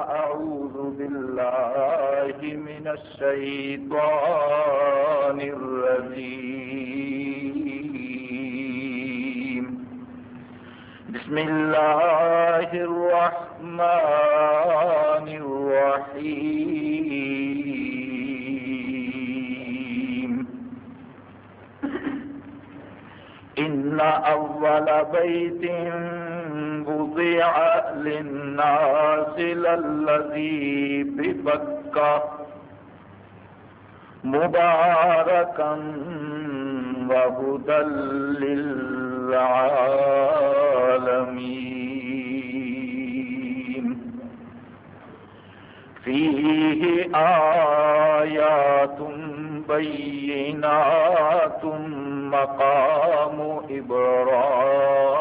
أعوذ بالله من الشيطان الرجيم. بسم الله الرحمن الرحيم. إن أول بيت وضع للناس للذي ببكة مباركا وهدى للعالمين. فيه آيات بينات مقام إبراهيم.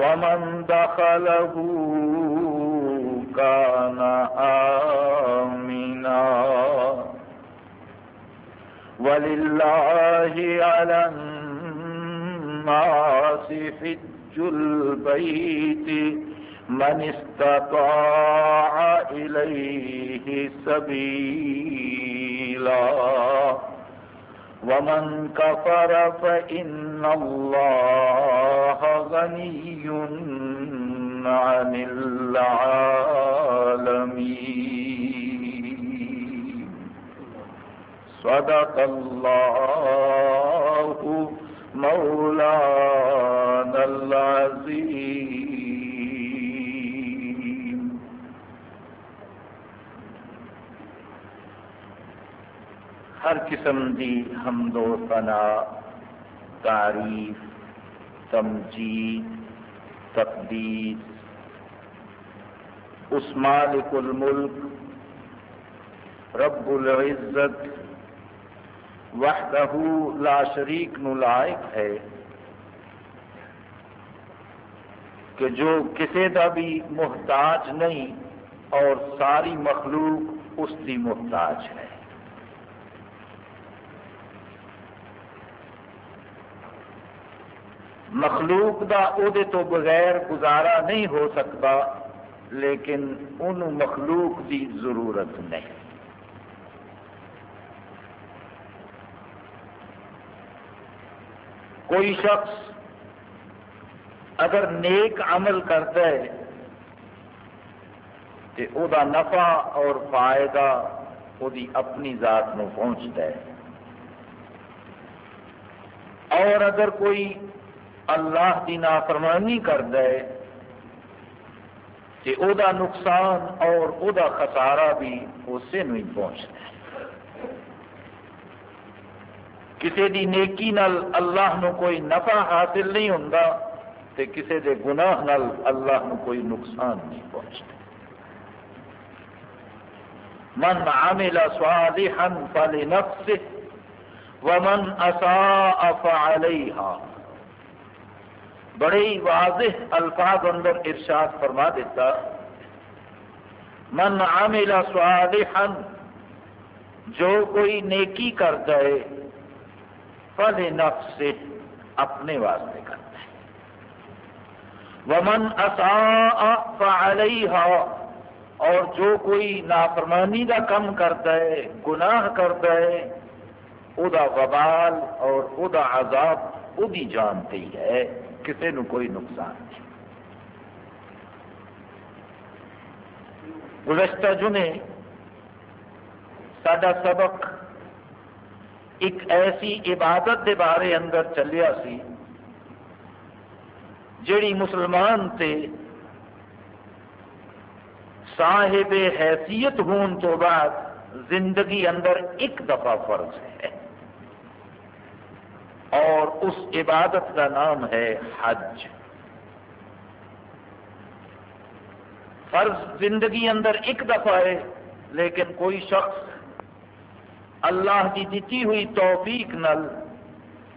ومن دخله كان آمنا ولله على الناس حج البيت من استطاع إليه سبيلا ومن كفر فإن الله غني عن العالمين. صدق الله مولانا العظيم. ہر قسم دی حمد و ثنا تعریف، تمجید تقدیس اس مالک الملک، رب العزت، وحدہ لا شریک نو لائق ہے۔ کہ جو کسی کا بھی محتاج نہیں، اور ساری مخلوق اس کی محتاج ہے۔ مخلوق دا عہدے تو بغیر گزارا نہیں ہو سکتا، لیکن ان مخلوق کی ضرورت نہیں۔ کوئی شخص اگر نیک عمل کرتا ہے تو او دا نفع اور فائدہ وہ اپنی ذات میں پہنچتا ہے۔ اور اگر کوئی اللہ کی نافرمانی کرتا ہے تو او دا نقصان اور او دا خسارہ بھی اسے ہی پہنچتا ہے کسی دی نیکی نال اللہ نو کوئی نفع حاصل نہیں ہوتا تو کسی دے گناہ نال اللہ نو کوئی نقصان نہیں پہنچتا من عمل صالحا فلنفسه ومن اساء فعليها بڑے ہی واضح الفاظ اندر ارشاد فرما دیتا۔ من عمل صالحا، جو کوئی نیکی کرتا ہے فل نفس سے اپنے واسطے کرتا ہے۔ ومن اساء فعليها اور جو کوئی نافرمانی کا کم کرتا ہے گناہ کرتا ہے او وبال اور او عذاب، او جانتی ہے۔ کسی نو کوئی نقصان نہیں۔ گزشتہ جمعے سڈا سبق ایک ایسی عبادت کے بارے اندر چلیا سی، جیڑی مسلمان تے صاحب حیثیت ہون تو بعد زندگی اندر ایک دفعہ فرض ہے۔ اور اس عبادت کا نام ہے حج۔ فرض زندگی اندر ایک دفعہ ہے، لیکن کوئی شخص اللہ کی دیتی ہوئی توفیق نل،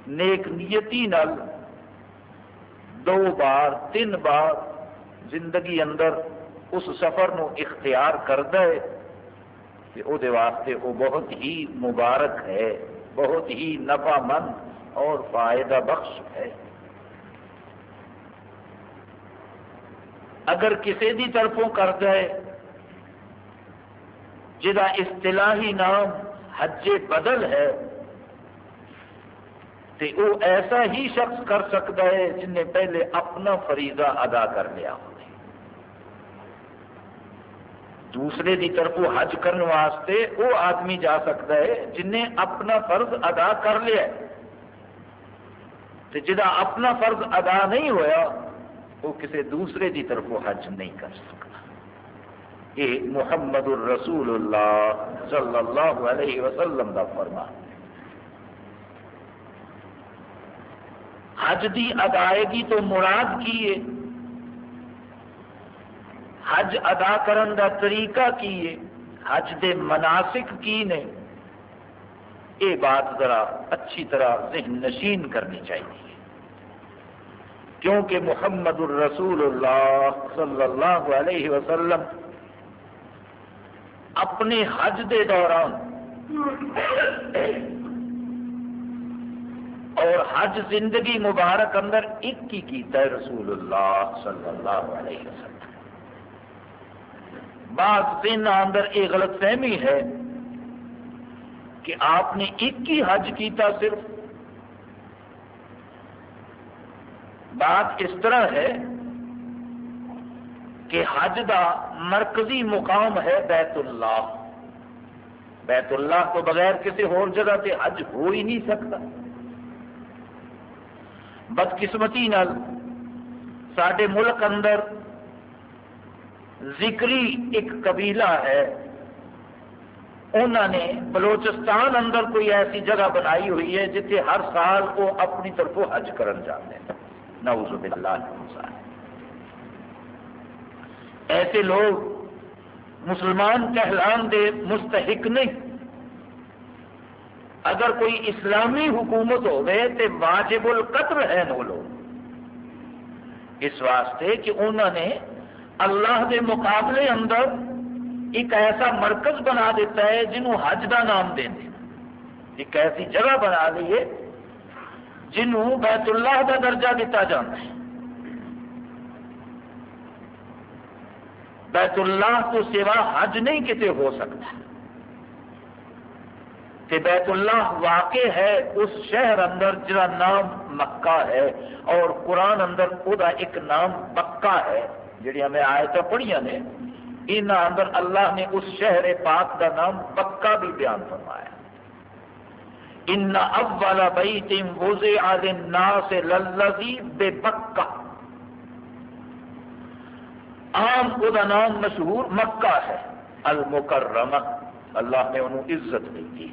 نیک نیتی نل دو بار، تین بار زندگی اندر اس سفر نو اختیار کرتا ہے کہ وہ واسطے وہ بہت ہی مبارک ہے، بہت ہی نفع مند اور فائدہ بخش ہے۔ اگر کسی دی طرفوں کر جائے جہاں اصطلاحی نام حج بدل ہے تو وہ ایسا ہی شخص کر سکتا ہے جن نے پہلے اپنا فریضہ ادا کر لیا ہو۔ دوسرے دی طرف حج کرنے واسطے وہ آدمی جا سکتا ہے جن نے اپنا فرض ادا کر لیا۔ جا اپنا فرض ادا نہیں ہویا وہ کسی دوسرے دی طرف حج نہیں کر سکتا۔ یہ محمد الرسول اللہ صلی اللہ علیہ وسلم کا فرما حج دی ادائیگی تو مراد کی ہے؟ حج ادا کرن دا طریقہ کی ہے؟ حج دے مناسک کی نے؟ یہ بات ذرا اچھی طرح ذہن نشین کرنی چاہیے۔ کیونکہ محمد الرسول اللہ صلی اللہ علیہ وسلم اپنے حج دے دوران اور حج زندگی مبارک اندر ایک ہی کیتا ہے رسول اللہ صلی اللہ علیہ وسلم۔ بعض دن اندر یہ غلط فہمی ہے کہ آپ نے ایک ہی حج کیتا صرف۔ بات اس طرح ہے کہ حج دا مرکزی مقام ہے بیت اللہ۔ بیت اللہ تو بغیر کسی اور جگہ سے حج ہو ہی نہیں سکتا۔ بدقسمتی نال سڈے ملک اندر ذکری ایک قبیلہ ہے۔ انہوں نے بلوچستان اندر کوئی ایسی جگہ بنائی ہوئی ہے جتنے ہر سال وہ اپنی طرف حج کرن جاتے ہیں۔ نعوذ باللہ ایسے لوگ مسلمان کہلان دے مستحق نہیں۔ اگر کوئی اسلامی حکومت ہو گئے تو واجب القتل ہے وہ لوگ۔ اس واسطے کہ انہوں نے اللہ کے مقابلے اندر ایک ایسا مرکز بنا دیتا ہے جنہوں حج کا نام دیں ایک ایسی جگہ بنا لیے جنہوں بیت اللہ کا درجہ دیتا جاتا ہے۔ بیت اللہ تو سوا حج نہیں کتے ہو سکتا۔ کہ بیت اللہ واقع ہے اس شہر اندر جا نام مکہ ہے اور قرآن اندر وہ ایک نام مکہ ہے جہیا میں آیت پڑھیا نے۔ ان اندر اللہ نے اس شہر پاک کا نام پکا بھی بیان فرمایا۔ ان اول بیت وضع للناس للذی بے بکا عام وہ نام مشہور مکہ ہے۔ المکرمہ۔ اللہ نے انہوں عزت دی تھی۔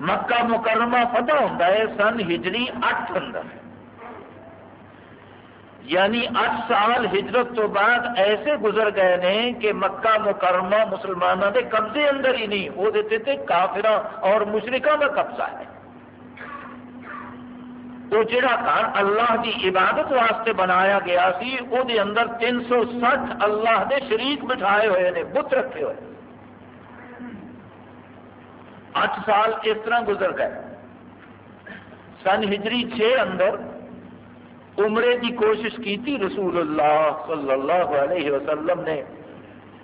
مکہ مکرمہ فتح ہوتا ہے سن ہجری اٹھ اندر۔ یعنی اٹھ سال ہجرت تو بعد ایسے گزر گئے نے کہ مکہ مکرمہ مسلمانوں کے قبضے اندر ہی نہیں، وہ دیتے تھے کافرہ اور مشرقہ کا قبضہ ہے۔ وہ جڑا گھر اللہ کی عبادت واسطے بنایا گیا سی وہ دے اندر تین سو سٹھ اللہ دے شریک بٹھائے ہوئے نے، بت رکھے ہوئے۔ اٹھ سال اس طرح گزر گئے۔ سن ہجری چھ اندر عمرے کی کوشش کی تھی رسول اللہ صلی اللہ علیہ وسلم نے،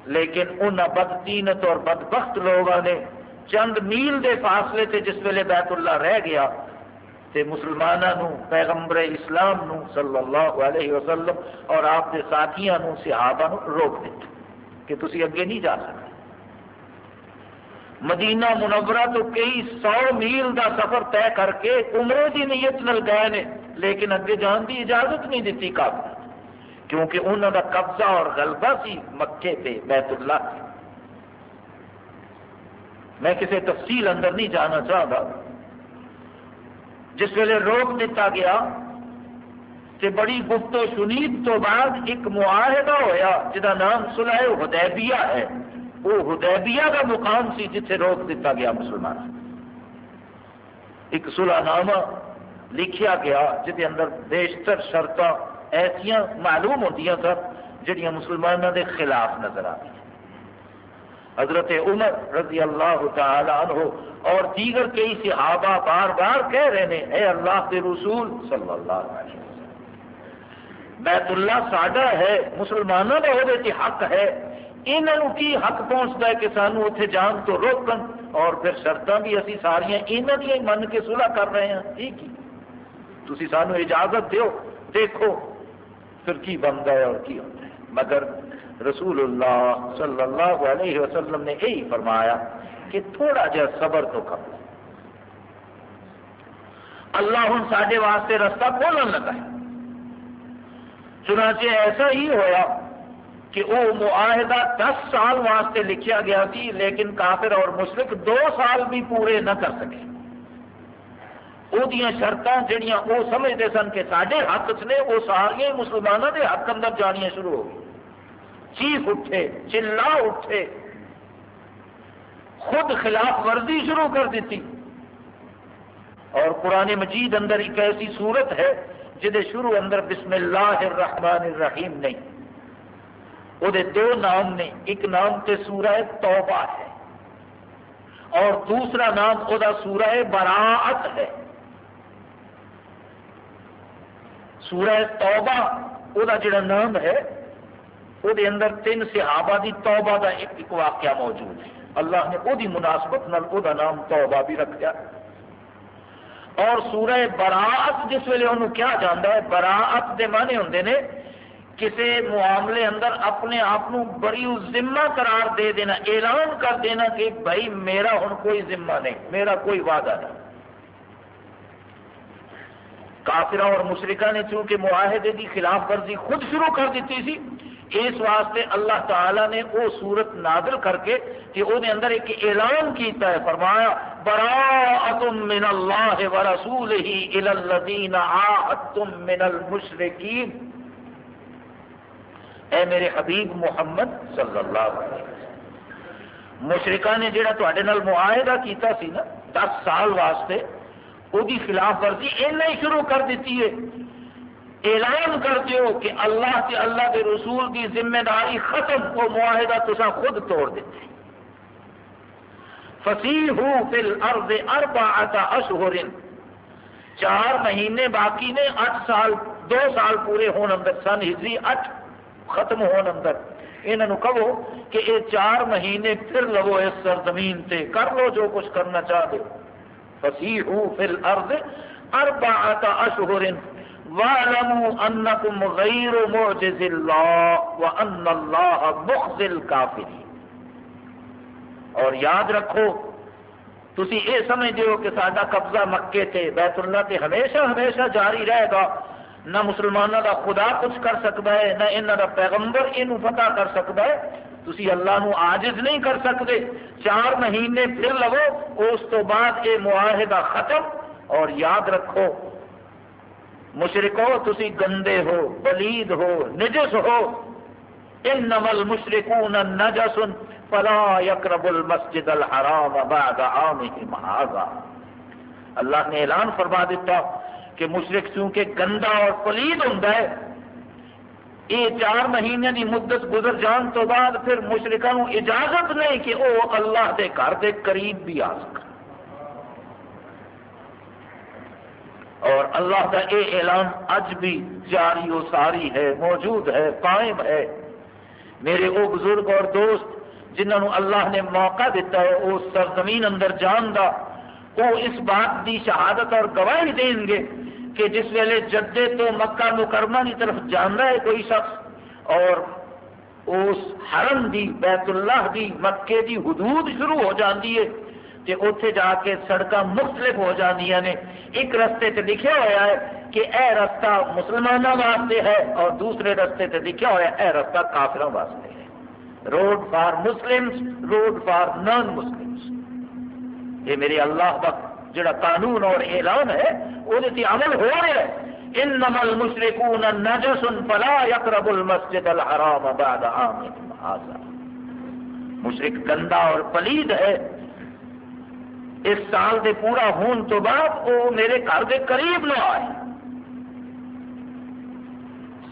لیکن ان بدتینت اور بدبخت لوگوں نے چند میل دے فاصلے سے جس ویلے بیت اللہ رہ گیا، تے مسلمانوں پیغمبر اسلام نو صلی اللہ علیہ وسلم اور آپ کے ساتھیوں صحابہ نو روک دیتا۔ کہ تسی اگے نہیں جا سکتے۔ مدینہ منورہ تو کئی سو میل دا سفر طے کر کے عمرے کی نیت نل گئے نے، لیکن اگے جان کی اجازت نہیں دیتی کافر کیونکہ انہوں کا قبضہ اور غلبہ سی مکے پہ بیت اللہ۔ سے میں کسی تفصیل اندر نہیں جانا چاہتا۔ جس ویلے روک دیتا گیا کہ بڑی گفت و شنید تو بعد ایک معاہدہ ہویا جہاں نام سلح حدیبیہ ہے۔ وہ حدیبیہ کا مقام سی جتھے روک دیتا گیا مسلمان۔ ایک سلح نامہ لکھیا گیا جہد اندر بیشتر شرط ایسا معلوم ہوتی سن جہاں مسلمانوں کے خلاف نظر آتی حضرت عمر رضی اللہ تعالی عنہ اور دیگر کئی صحابہ بار بار کہہ رہے ہیں، اے اللہ کے رسول صلی اللہ علیہ وسلم، بیت اللہ ساڈا ہے مسلمانوں کا وہ حق ہے یہاں کی حق پہنچتا ہے کہ سانو اتنے جان تو روکن اور پھر شرط بھی اسی ساریا یہاں دیا من کے سلاح کر رہے ہیں۔ ٹھیک ہی تھی سانو اجازت دیو، دیکھو پھر کی بنتا ہے اور کی ہوتا ہے۔ مگر رسول اللہ صلی اللہ علیہ وسلم نے یہی فرمایا کہ تھوڑا جا صبر تو کر اللہ ہوں سارے واسطے رستہ کھولن لگا ہے۔ چنانچہ ایسا ہی ہویا۔ کہ وہ معاہدہ دس سال واسطے لکھیا گیا تھی، لیکن کافر اور مشرق دو سال بھی پورے نہ کر سکے۔ وہ شرط جہاں وہ سمجھتے سن کہ سارے حق چ نے وہ سارے مسلمانوں کے حق اندر جانیا شروع ہو گئی۔ چیخ اٹھے چلا اٹھے۔ خود خلاف ورزی شروع کر دیتی۔ اور قرآن مجید اندر ایک ایسی صورت ہے جہد شروع اندر بسم اللہ الرحمن الرحیم نہیں۔ وہ دو نام نے ایک نام تے سورہ توبہ ہے اور دوسرا نام وہ سورہ براعت ہے سورہ توبہ وہ جڑا نام ہے وہ اندر تین صحابہ دی توبہ دا ایک, ایک واقعہ موجود ہے اللہ نے وہ مناسبت نال وہ نام توبہ بھی رکھا اور سورہ براعت جس ویلے انہوں کیا جانا ہے براعت دے معنی ہوں نے کسی معاملے اندر اپنے آپ بڑی ذمہ قرار دے دینا، اعلان کر دینا کہ بھائی میرا ہوں کوئی ذمہ نہیں، میرا کوئی وعدہ نہیں۔ کافرہ اور مشرقہ نے چونکہ معاہدے کی خلاف ورزی خود شروع کر دیتی سی، اس واسطے اللہ تعالی نے وہ صورت نادر کر کے کہ وہ اندر ایک اعلان کیتا ہے، فرمایا، براءتم من اللہ ورسولہ الى الذین عاہدتم من المشرکین اے میرے حبیب محمد صلی اللہ علیہ وسلم۔ مشرکہ نے جڑا تے معاہدہ کیتا سی نا، دس سال واسطے وہ خلاف ورزی ایسا ہی شروع کر دیتی ہے۔ اعلان کر دیو کہ اللہ کے اللہ کے رسول کی ذمہ داری ختم، وہ معاہدہ تصا خود توڑ دیتے فصیح فل ارد اربا اشہر چار مہینے باقی نے، اٹھ سال، دو سال پورے ہون اندر، سن ہجری اٹھ ختم ہون اندر انہوں کہو کہ یہ چار مہینے پھر لو اس سرزمین تے، کر لو جو کچھ کرنا چاہ دو فصیح فل ارد اشہر وَعْلَمُوا أَنَّكُمْ غَيْرُ مُعْجِزِ اللَّهِ وَأَنَّ اللَّهَ مُخْزِ الْكَافِرِينَ۔ اور یاد رکھو، تسی اے سمجھتے ہو کہ ساڈا قبضہ مکے تے، بیت اللہ تے ہمیشہ ہمیشہ جاری رہے گا۔ نہ مسلمانوں کا خدا کچھ کر سکتا ہے، نہ انہوں کا پیغمبر یہ پتا کر سکتا ہے۔ تسی اللہ نو عاجز نہیں کر سکتے۔ چار مہینے پھر لو اس تو بعد یہ معاہدہ ختم۔ اور یاد رکھو، مشرکو، تسی گندے ہو، بلید ہو، نجس ہو۔ انما المشرکون نجس، فلا يقرب المسجد الحرام بعد عامهم هذا۔ اللہ نے اعلان فرما دیتا کہ مشرک چونکہ گندا اور پلید ہوں یہ چار مہینے کی مدت گزر جان تو بعد پھر مشرقوں اجازت نہیں کہ وہ اللہ کے گھر کے قریب بھی آ سکے۔ اور اللہ کا یہ اعلان اج بھی جاری و ساری ہے، موجود ہے، قائم ہے۔ میرے وہ بزرگ اور دوست جنہوں اللہ نے موقع دیتا ہے وہ سرزمین اندر جان دا۔ وہ اس بات کی شہادت اور گواہی دیں گے کہ جس ویلے جدے تو مکہ مکرمہ کی طرف جانا ہے کوئی شخص، اور اس حرم دی، بیت اللہ دی، مکے دی حدود شروع ہو جاتی ہے کہ اتنے جا کے سڑک مختلف ہو جانیا نے۔ ایک رستے تے لکھا ہوا ہے کہ اے رستہ مسلمانوں واسطے ہے، اور دوسرے رستے تے لکھا ہوا ہے اے رستہ کافروں واسطے ہے۔ Road for Muslim road for non Muslim یہ میرے اللہ کا جڑا قانون اور اعلان ہے، وہ عمل ہو رہا ہے، انما المشركون نجس فلا يقرب المسجد الحرام بعد عامهم هذا مشرک گندا اور پلید ہے۔ اس سال دے پورا ہون تو بعد وہ میرے گھر دے قریب نہ آئے۔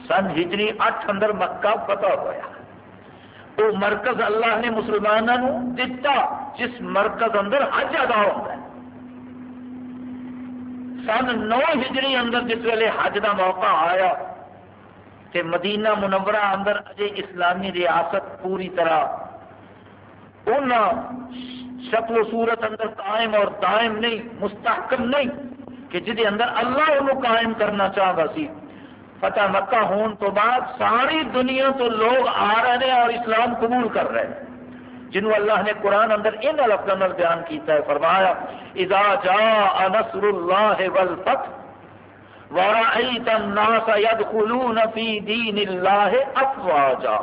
سن ہجری اٹھ اندر مکہ فتح ہوا وہ مرکز اللہ نے مسلمانوں دتا جس مرکز اندر حج ادا ہوتا ہے۔ سن نو ہجری اندر جس ویلے حج کا موقع آیا تے مدینہ منورہ اندر اجے اسلامی ریاست پوری طرح ان شکل و صورت اندر قائم اور دائم نہیں، مستحکم نہیں کہ جہد اندر اللہ انہوں قائم کرنا چاہتا سی۔ فتح مکہ ہون تو بعد ساری دنیا تو لوگ آ رہے ہیں اور اسلام قبول کر رہے ہیں۔ جنہوں اللہ نے قرآن اندر ان لفظوں بیان کیتا ہے، فرمایا، اذا جاء نصر اللہ والفتح ورأيت الناس يدخلون في دين الله افواجا.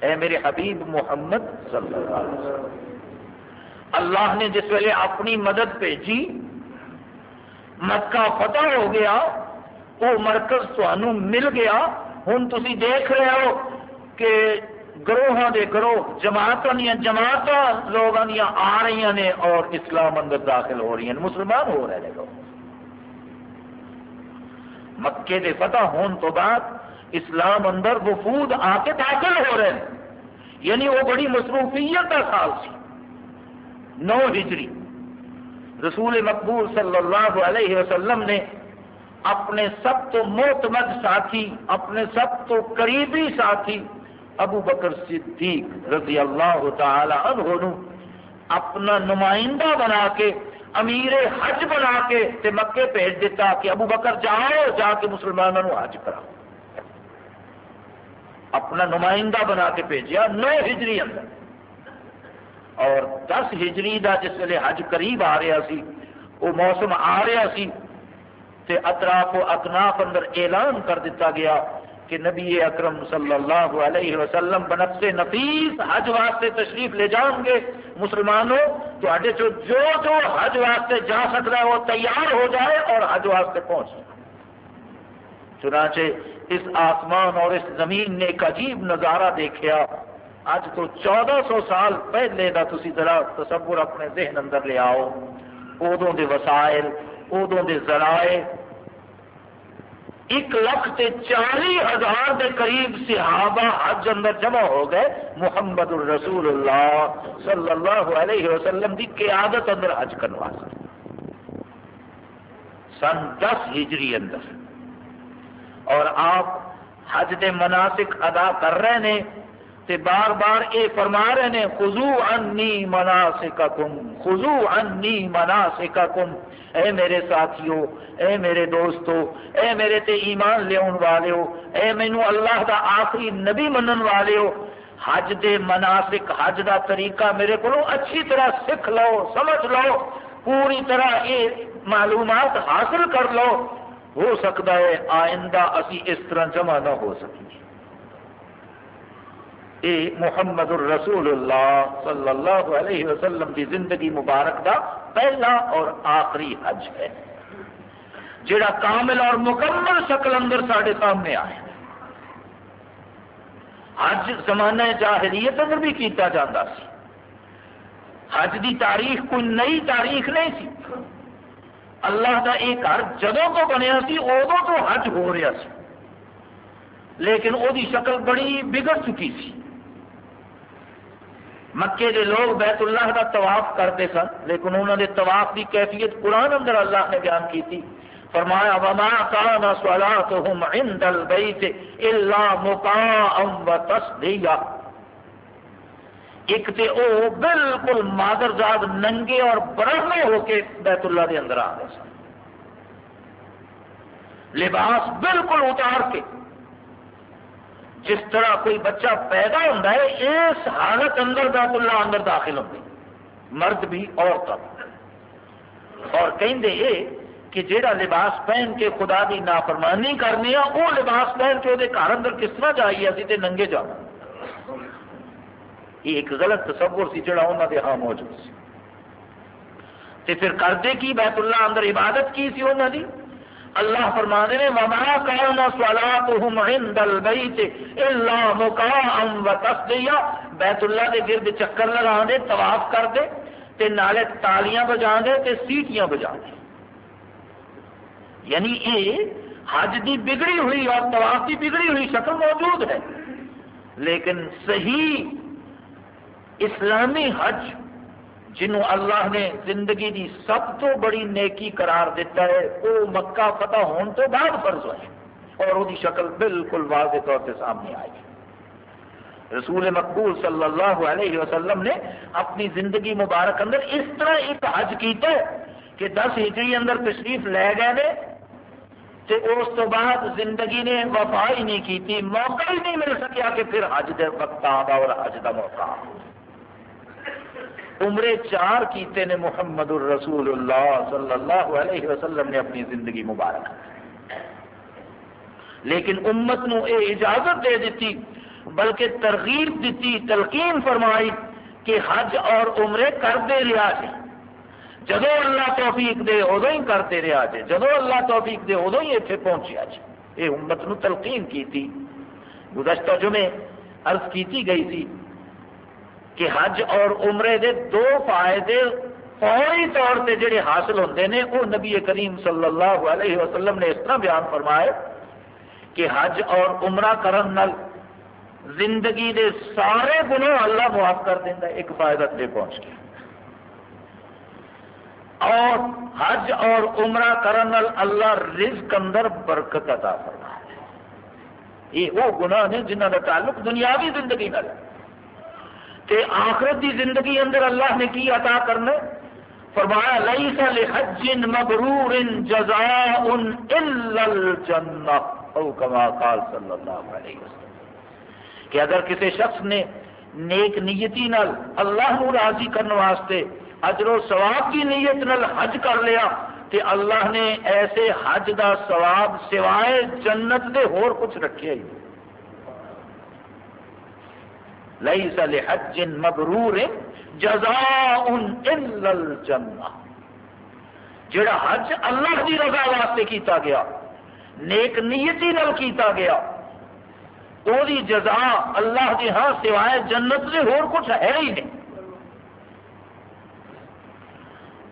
اے میرے حبیب محمد صلی اللہ علیہ وسلم، اللہ نے جس ویلے اپنی مدد بھیجی مکہ فتح ہو گیا وہ مرکز تمہوں مل گیا۔ ہوں تھی دیکھ رہے ہو کہ گروہ دے گروہ جماعتوں دیا جماعت لوگوں دیا آ رہی نے اور اسلام اندر داخل ہو رہی ہیں۔ مسلمان ہو رہے ہیں لوگ۔ مکے دے فتح ہون تو بعد اسلام اندر وفود آ کے داخل ہو رہے ہیں۔ یعنی وہ بڑی مصروفیت کا سال سی نو ہجری۔ رسول مقبول صلی اللہ علیہ وسلم نے اپنے سب تو محتمد ساتھی، اپنے سب تو قریبی ساتھی ابو بکر صدیق رضی اللہ تعالی عنہ اپنا نمائندہ بنا کے، امیر حج بنا کے تے مکے بھیج دیتا کہ ابو بکر جاؤ، جا کے مسلمانوں حج کرا اپنا نمائندہ بنا کے بھیجیا نو ہجری اندر۔ اور دس ہجری دا جس ویلے حج قریب آ رہا سی، وہ موسم آ رہا سی تے اطراف و اکناف اندر اعلان کر دیتا گیا کہ نبی اکرم صلی اللہ علیہ وسلم بنفس نفیس حج واسطے تشریف لے جان گے۔ مسلمانوں تو جو جو حج واسطے جا سکتا ہے، وہ تیار ہو جائے اور حج واسطے پہنچ جائے۔ چنانچہ اس آسمان اور اس زمین نے ایک عجیب نظارہ دیکھا اج تو چودہ سو سال پہلے کا تھی ذرا تصور اپنے ذہن اندر لے آؤ۔ ادو دے وسائل ادو دے ذرائع ایک لاکھ تے چالی ہزار دے قریب صحابہ حج اندر جمع ہو گئے، محمد الرسول اللہ صلی اللہ علیہ وسلم دی قیادت اندر حج کروا سن دس ہجری اندر۔ اور آپ حج دے مناسک ادا کر رہے ہیں تے بار بار اے فرما رہے ہیں خزو انی مناسککم خزو انی مناسککم۔ اے میرے ساتھیو، اے میرے دوستو، اے میرے تے ایمان لیون والے ہو اے مینو اللہ دا آخری نبی منن والے ہو حج دے مناسک، حج دا طریقہ میرے کو اچھی طرح سکھ لو، سمجھ لو، پوری طرح یہ معلومات حاصل کر لو۔ ہو سکتا ہے آئندہ اسی اس طرح جمع نہ ہو سکیں اے محمد الرسول اللہ صلی اللہ علیہ وسلم کی زندگی مبارک دا پہلا اور آخری حج ہے۔ جڑا کامل اور مکمل شکل اندر سارے سامنے آئے حج زمانہ جاہلیت اندر بھی کیتا جاتا سی۔ حج دی تاریخ کوئی نئی تاریخ نہیں سی۔ اللہ کا یہ گھر جدوں تو بنیا سی ادو تو حج ہو رہا سی۔ لیکن وہ شکل بڑی بگڑ چکی سی۔ مکے دے لوگ بیت اللہ کا طواف کرتے سن، لیکن انہوں نے طواف کی کیفیت قرآن اندر اللہ نے بیان کی تھی۔ فرمایا، وما كان صلاتهم عند البيت الا مقاء وتصديا ایک تے او بالکل مادرزاد ننگے اور برہمے ہو کے بیت اللہ دے اندر آ گئے سن۔ لباس بالکل اتار کے۔ جس طرح کوئی بچہ پیدا ہوتا ہے، اس حالت اندر بیت اللہ اندر داخل ہوتی مرد بھی، عورت اور کہیں یہ کہ جیڑا لباس پہن کے خدا کی نافرمانی کرنی ہے، وہ لباس پہن کے وہ گھر اندر کس طرح جائیے ابھی تو ننگے جا یہ ایک غلط تصور سی جڑا انہوں نے ہاں موجود سی۔ تے پھر کرتے کی بیت اللہ اندر عبادت کی سی انہوں نے اللہ فرما نے وما كان صلاتهم عند البيت الا مقام وتصديا بیت اللہ دے گرد چکر لگا دے طواف کر دے تے نالے تالیاں بجا دے تے سیٹیاں بجا دے یعنی یہ حج دی بگڑی ہوئی اور طواف کی بگڑی ہوئی شکل موجود ہے۔ لیکن صحیح اسلامی حج جنہوں اللہ نے زندگی دی سب تو بڑی نیکی قرار دیتا ہے، وہ مکہ فتح ہون تو بعد فرض ہوئے اور وہ شکل بالکل واضح طور سے سامنے آئی رسول مقبول صلی اللہ علیہ وسلم نے اپنی زندگی مبارک اندر اس طرح ایک حج کیتا ہے کہ دس ہجری اندر تشریف لے گئے نے، تے اس تو بعد زندگی نے وفا ہی نہیں کی تھی موقع ہی نہیں مل سکیا کہ پھر حج دے وقت آگا اور حج کا موقع۔ عمرے چار کیتے نے محمد الرسول اللہ صلی اللہ علیہ وسلم نے اپنی زندگی مبارک لیکن امت نو اے اجازت دے دیتی، بلکہ ترغیب دیتی، تلقین فرمائی کہ حج اور عمرے کرتے رہا جی جدو اللہ توفیق دے، ادو ہی کرتے رہا جی جدو اللہ توفیق دے، ادو ہی اتنے پہنچیا جی یہ امت نو تلقین کی تھی گزشتہ جمعے عرض کیتی گئی تھی کہ حج اور عمرے دے دو فائدے فوری طور پہ جڑے حاصل ہوتے ہیں وہ نبی کریم صلی اللہ علیہ وسلم نے اس طرح بیان فرمایا کہ حج اور عمرہ کرن نل زندگی دے سارے گناہ اللہ معاف کر دینا ایک فائدہ تے پہنچ گیا۔ اور حج اور عمرہ کرن اللہ رزق اندر برکت عطا فرما یہ وہ گناہ نے جنہ کا تعلق دنیاوی زندگی نال تے آخرت دی زندگی اندر اللہ نے کی عطا کرنا فرمایا لیس لحج مبرور جزاء الا الجنہ او کما قال صلی اللہ علیہ وسلم۔ کہ اگر کسی شخص نے نیک نیتی نال اللہ نو راضی کرنے واسطے اجر و ثواب کی نیت نال حج کر لیا، تے اللہ نے ایسے حج دا ثواب سوائے جنت دے ہور کچھ رکھے ہی۔ لیس لحج مبرور جزاء الا الجنہ جڑا حج اللہ دی رضا واسطے کیتا گیا، نیک نیتی نال کیتا گیا وہی جزا اللہ کے ہاں سوائے جنت سے ہور کچھ ہے ہی نہیں۔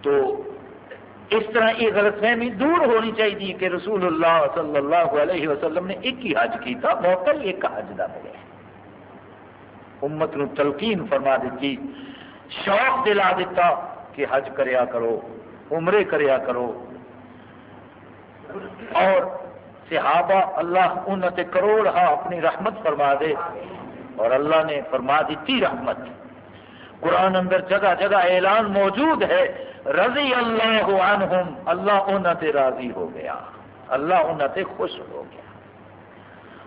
تو اس طرح یہ غلط فہمی دور ہونی چاہیے کہ رسول اللہ صلی اللہ علیہ وسلم نے ایک ہی حج کیا موقع ہی ایک حج کا ملے۔ امت نو تلقین فرما دیتی، شوق دلا دیتا کہ حج کریا کرو، عمرے کریا کرو۔ اور صحابہ اللہ انہوں تے کروڑ ہاں اپنی رحمت فرما دے۔ اور اللہ نے فرما دیتی رحمت۔ قرآن اندر جگہ جگہ اعلان موجود ہے، رضی اللہ عنہم، اللہ انہوں تے راضی ہو گیا۔ اللہ انہوں تے خوش ہو گیا۔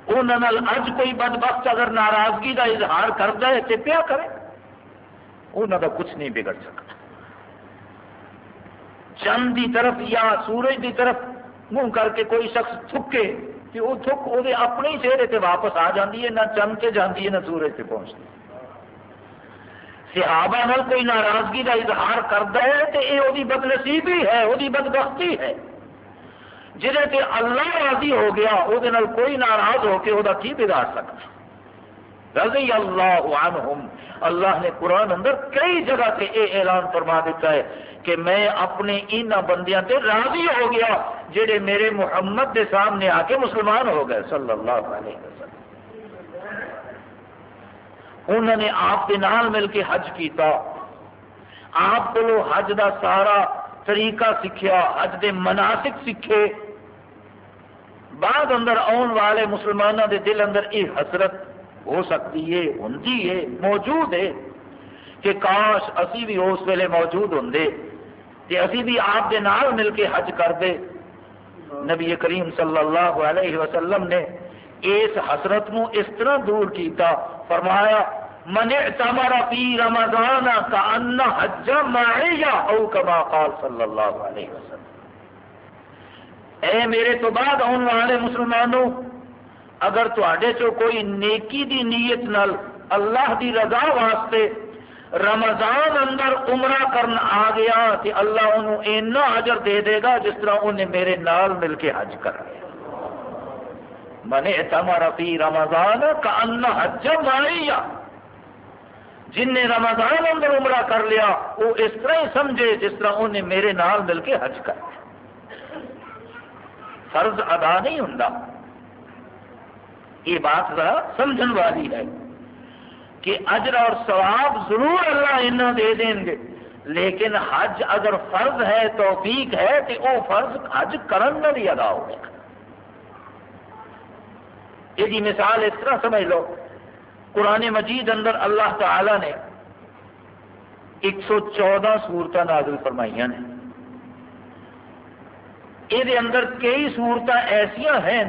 انہوں اج کوئی بدبخت اگر ناراضگی کا اظہار کرتا ہے تو پیا کرے؟ انہوں کا کچھ نہیں بگڑ سکتا۔ چند کی طرف یا سورج کی طرف منہ کر کے کوئی شخص تھکے کہ وہ تھک وہ اپنے چہرے سے واپس آ جاتی ہے، نہ چند سے جاتی ہے، نہ سورج سے پہنچتی۔ صحابہ نال کوئی ناراضگی کا اظہار کرتا ہے تو یہ وہی بدنصیبی ہے وہی بدبختی ہے۔ جہے تے اللہ راضی ہو گیا وہ کوئی ناراض ہو کے وہ کی بگاڑ سکتا؟ رضی اللہ عنہم۔ اللہ نے قرآن اندر کئی جگہ سے یہ اعلان فرما دیتا ہے کہ میں اپنے ان بندیاں تے راضی ہو گیا جڑے میرے محمد کے سامنے آ کے مسلمان ہو گئے، صلی اللہ علیہ وسلم۔ انہوں نے آپ کے نال مل کے حج کیتا۔ آپ کو حج دا سارا طریقہ سیکھا حج دے مناسک سیکھے۔ بعد اندر آن والے مسلمانوں دے دل اندر یہ حسرت ہو سکتی ہے ہوں ہے، موجود ہے کہ کاش اسی بھی اس ویلے موجود ہوں کہ اسی بھی آپ کے نال مل کے حج کر دے۔ نبی کریم صلی اللہ علیہ وسلم نے اس حسرت نو اس طرح دور کیتا، فرمایا، من اعتمر فی رمضان کا ان حج معیا او کما قال صلی اللہ علیہ وسلم. اے میرے تو بعد آنے والے مسلمانوں، اگر تے چو کوئی نیکی دی نیت نال اللہ دی رضا واسطے رمضان اندر عمرہ کرن آ گیا تو اللہ انہوں اینا اجر دے دے گا جس طرح انہیں میرے نال مل کے حج کر لیا من اعتمر فی رمضان کا ان حج ماریا جن نے رمضان اندر عمرہ کر لیا، وہ اس طرح ہی سمجھے جس طرح انہیں میرے نال مل کے حج کر لیا فرض ادا نہیں ہوں یہ بات ذرا سمجھن والی ہے کہ اجر اور ثواب ضرور اللہ انہیں دے دیں گے، لیکن حج اگر فرض ہے، توفیق ہے تو وہ فرض حج کرن ہی ادا ہو گیا یہ جی مثال اس طرح سمجھ لو، قرآن مجید اندر اللہ تعالی نے ایک سو چودہ سورت نازل فرمائی نے۔ یہ اندر کئی سورت ایسا ہیں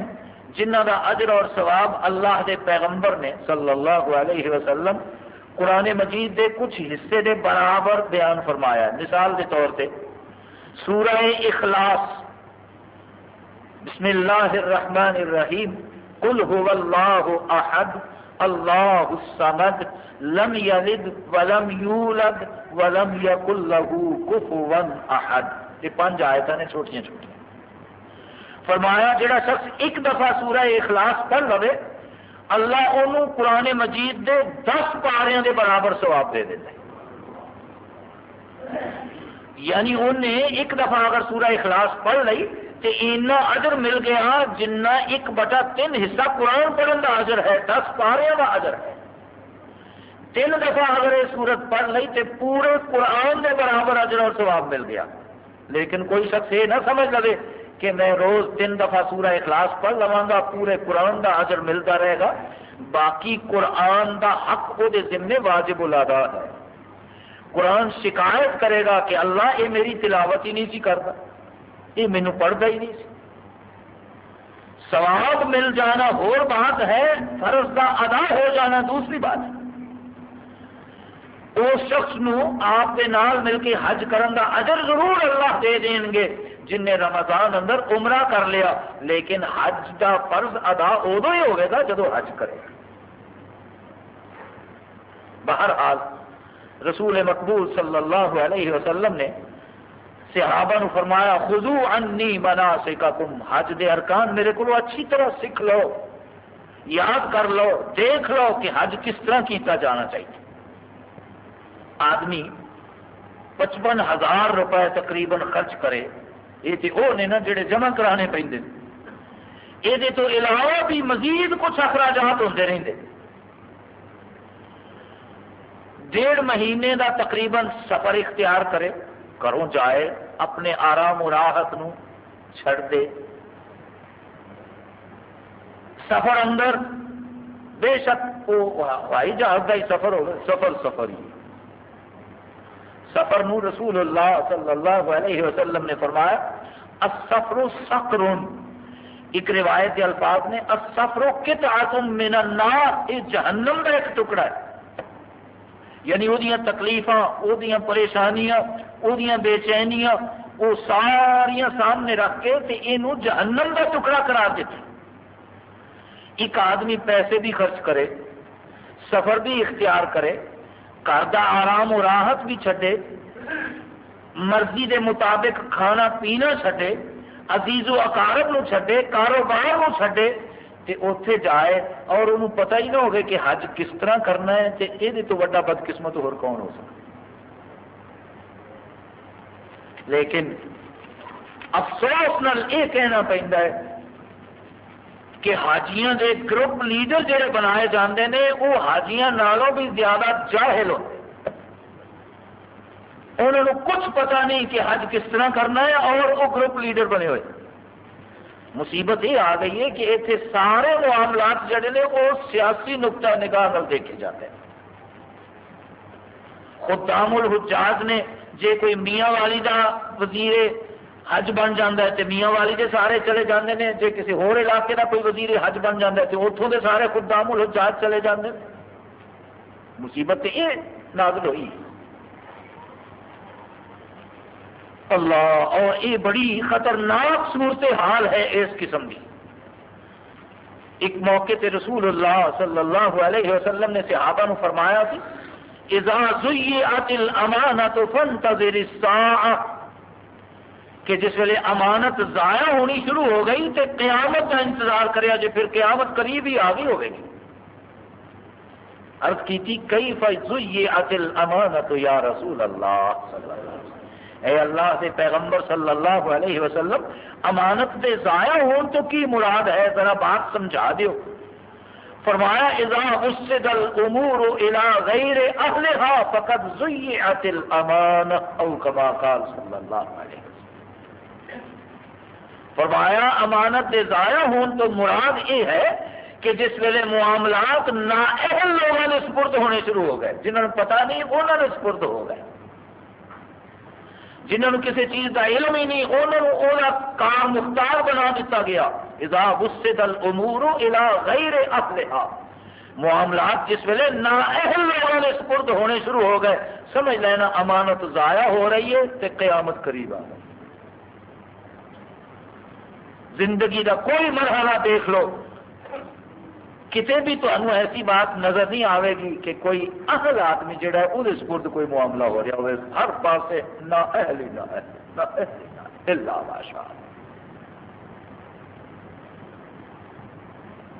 جنہ کا اجر اور ثواب اللہ دے پیغمبر نے صلی اللہ علیہ وسلم قرآن مجید دے کچھ حصے دے برابر بیان فرمایا مثال کے طور پہ سورہ اخلاص بسم اللہ الرحمن الرحیم قل هو اللہ احد اللہ الصمد لم یلد ولم یولد ولم یکن له کفوا احد یہ پانچ آیتیں نے چھوٹیاں چھوٹیاں فرمایا جڑا شخص ایک دفعہ سورہ اخلاص پڑھ لو اللہ انہوں قرآن مجید دے دس پارے دے برابر سواب دے دیتا یعنی انہیں ایک دفعہ اگر سورہ اخلاص پڑھ لی تو اینا اجر مل گیا جنہ ایک بٹا تین حصہ قرآن پڑھن کا اجر ہے، دس پارے کا اجر ہے۔ تین دفعہ اگر یہ سورت پڑھ لی تو پورے قرآن دے برابر اجر اور ثواب مل گیا۔ لیکن کوئی شخص یہ نہ سمجھ لگے کہ میں روز تین دفعہ سورہ اخلاص پڑھ لوا گا، پورے قرآن کا اجر ملتا رہے گا۔ باقی قرآن کا حق وہ ذمے واجب الادا ہے۔ قرآن شکایت کرے گا کہ اللہ یہ میری تلاوت ہی نہیں سی کرتا۔ یہ مینو پڑھتا ہی نہیں سی۔ سواب مل جانا اور بات ہے، فرض کا ادا ہو جانا دوسری بات۔ ہے اس شخص نو آپ کے نال مل کے حج کرن دا اجر ضرور اللہ دے دیں گے۔ جن نے رمضان اندر عمرہ کر لیا، لیکن حج دا فرض ادا ادو ہی ہوگا جدو حج کرے۔ گا بہرحال، رسول مقبول صلی اللہ علیہ وسلم نے صحابہ نو فرمایا خزو انی بنا سکم حج دے ارکان میرے کو اچھی طرح سیکھ لو، یاد کر لو، دیکھ لو کہ حج کس طرح کیتا جانا چاہیے۔ آدمی پچپن ہزار روپے تقریباً خرچ کرے یہ تو وہ نے نا جڑے جمع کرانے پہ یہ تو علاوہ بھی مزید کچھ اخراجات ہوتے رہتے ڈیڑھ مہینے دا تقریباً سفر اختیار کرے، گھروں جائے، اپنے آرام و راحت نو چھڑ دے۔ سفر اندر بے شک وہ ہوائی جہاز کا ہی سفر ہو سفر سفر ہی۔ سفر نو رسول اللہ صلی اللہ علیہ وسلم نے فرمایا، السفر سفر ایک روایت کے الفاظ نے السفر قطعۃ من النار. یہ جہنم کا ایک ٹکڑا ہے۔ یعنی وہ تکلیفاں، وہ پریشانیاں، وہ بے چینیاں، وہ ساریا سامنے رکھ کے تے یہ جہنم کا ٹکڑا کرا دیتے ایک آدمی پیسے بھی خرچ کرے، سفر بھی اختیار کرے گھر کا آرام و راحت بھی چھڈے مرضی دے مطابق کھانا پینا چھڈے عزیز و اقارب نو چھڈے کاروبار نو چھڈے تے اوتھے جائے اور انہوں پتہ ہی نہ ہوگے کہ حج کس طرح کرنا ہے، تے یہ تو بڑا بدقسمت اور کون ہو سکتا لیکن افسوس نال یہ کہنا پہنتا ہے کہ حاجیاں دے گروپ لیڈر جڑے بنائے جاندے نے، وہ حاجیاں نالوں بھی زیادہ جاہل ہوتے انہوں نے کچھ پتا نہیں کہ حج کس طرح کرنا ہے اور وہ گروپ لیڈر بنے ہوئے۔ مصیبت یہ آ گئی ہے کہ اتنے سارے معاملات جڑے نے، وہ سیاسی نقطہ نگاہ دیکھے جاتے ہیں۔ خود دام الحجاج نے، جے کوئی میاں والی دا وزیر حج بن جاتا ہے تو میاں والی دے سارے چلے جاندے نے، جے کسی ہور علاقے دا کوئی وزیر حج بن جاتا ہے تو اتوں دے سارے خود دام الحجاج چلے جاندے ہیں مصیبت یہ نازل ہوئی۔ اللہ، اور یہ بڑی خطرناک صورت حال ہے اس قسم کی۔ ایک موقع تے رسول اللہ صلی اللہ علیہ وسلم نے صحابہ نو فرمایا سی، اذا زیعت الامانت فانتظر الساعہ کہ جس ویلے امانت ضائع ہونی شروع ہو گئی تو قیامت کا انتظار کریا جی پھر قیامت قریب ہی آگے ہوئے گی عرض کی تھی کئی فضیعت الامانت یا رسول اللہ؟ صلی اللہ علیہ وسلم اے اللہ سے پیغمبر صلی اللہ علیہ وسلم، امانت دے ضائع ہون تو کی مراد ہے؟ ذرا بات سمجھا دیو۔ فرمایا، اذا اسد الامور الى غیر اہلها فقد ضيعت الامان او كما قال صلی اللہ علیہ وسلم۔ فرمایا، امانت دے ضائع ہون تو مراد یہ ہے کہ جس ویلے معاملات نااہل لوگوں نے سپرد ہونے شروع ہو گئے جنہوں نے پتا نہیں انہوں نے سپرد ہو گئے۔ جنہوں نے کسی چیز کا علم ہی نہیں انہوں نے کام مختار بنا دیتا گیا۔ اذا وسد الامور الى غیر اصلها معاملات جس ویلے نااہل لوگوں نے سپرد ہونے شروع ہو گئے، سمجھ لینا، امانت ضائع ہو رہی ہے تے قیامت قریب آ گئی زندگی کا کوئی مرحلہ دیکھ لو۔ کتے بھی تمہیں ایسی بات نظر نہیں آئے گی کہ کوئی اہل آدمی جڑا ہے وہ سپرد کوئی معاملہ ہو رہا ہوئے۔ ہر پاس نہ اہل نہ اللہ بادشاہ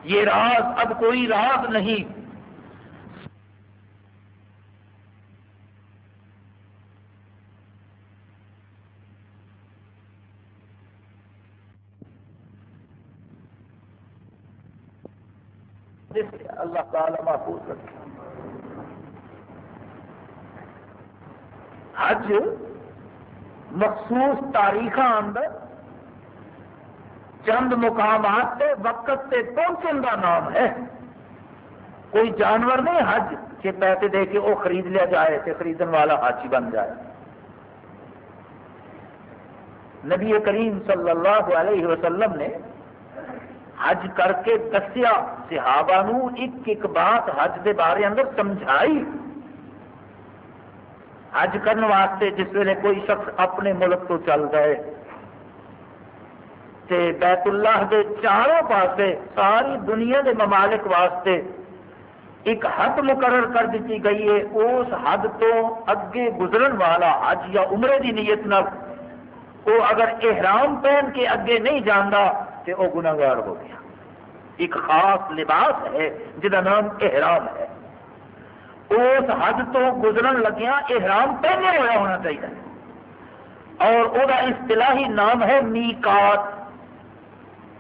یہ راز اب کوئی راز نہیں۔ اللہ تعالی محفوظ رکھے۔ حج مخصوص تاریخ اندر چند مقامات سے وقت سے پہنچن کا نام ہے۔ کوئی جانور نہیں حج کہ پیسے دے کے وہ خرید لیا جائے تو خریدن والا حج بن جائے۔ نبی کریم صلی اللہ علیہ وسلم نے حج کر کے دسیا، صحابہ نو ایک ایک بات حج دے بارے اندر سمجھائی۔ حج کرنے واسطے جس ویلے کوئی شخص اپنے ملک تو چل جائے تے بیت اللہ دے چاروں پاسے ساری دنیا دے ممالک واسطے ایک حد مقرر کر دیتی گئی ہے، اس حد تو اگے گزرن والا حج یا عمرے دی نیت نہ وہ اگر احرام پہن کے اگے نہیں جانا تو وہ گناگار ہو گیا۔ ایک خاص لباس ہے جہاں نام احرام ہے۔ اس حد تو گزرن لگیا احرام پہنے ہوا ہونا چاہیے۔ اور وہ اصطلاحی نام ہے میکات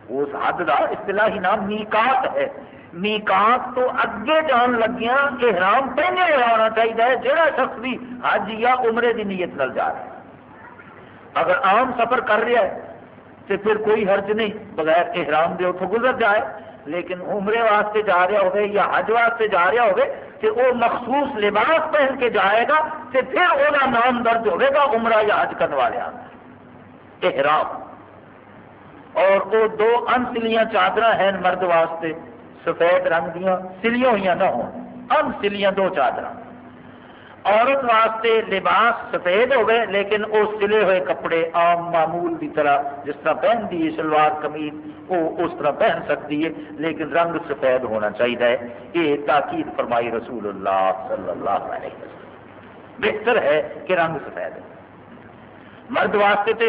اس حد کا اصطلاحی نام میکات ہے۔ میکات تو اگے جان لگیا احرام پہنے ہوا ہونا چاہیے جہاں شخص بھی حج یا عمرے کی نیت نل جا رہا ہے۔ اگر عام سفر کر رہا ہے تو پھر کوئی حرج نہیں، بغیر احرام دے اتوں گزر جائے۔ لیکن عمرے واسطے جا رہا ہوگے یا حج واسطے جا رہا ہوگے کہ وہ مخصوص لباس پہن کے جائے گا تو پھر وہ نام درج ہوگا عمرہ یا حج کرنے والے احرام۔ اور وہ دو ان سلیاں چادر ہیں مرد واسطے، سفید رنگ دیا سلیاں ہوئی نہ ہو ان سلیاں دو چادر عورت واسطے لباس سفید ہو گئے، لیکن وہ سلے ہوئے کپڑے عام معمول کی طرح، جس طرح پہنتی ہے، شلوار، قمیض، وہ اس طرح پہن سکتی ہے، لیکن رنگ سفید ہونا چاہیے۔ یہ تاکید فرمائی رسول اللہ صلی اللہ علیہ وسلم۔ بہتر ہے کہ رنگ سفید ہے مرد واسطے تو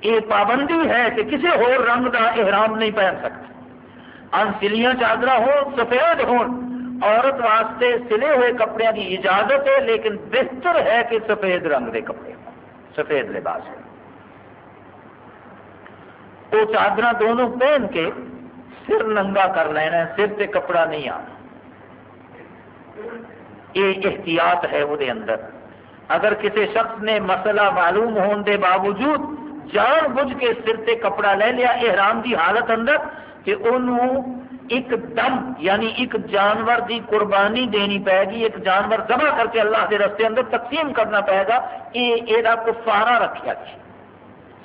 یہ پابندی ہے کہ کسی اور رنگ کا احرام نہیں پہن سکتا۔ انسلیاں چادر ہو سفید ہو عورت واسطے سلے ہوئے کپڑے کی اجازت ہے، لیکن بہتر ہے کہ سفید رنگ کے کپڑے سفید لباس وہ چادر دونوں پہن کے سر ننگا کر لینا سر سے کپڑا نہیں آنا۔ یہ احتیاط ہے وہ اندر۔ اگر کسی شخص نے مسئلہ معلوم ہونے کے باوجود جان بوجھ کے سر سے کپڑا لے لیا، احرام کی حالت اندر، کہ انہوں ایک دم یعنی ایک جانور دی قربانی دینی پائے گی، ایک جانور جمع کر کے اللہ کے رستے اندر تقسیم کرنا پائے گا یہ کفارا رکھا جی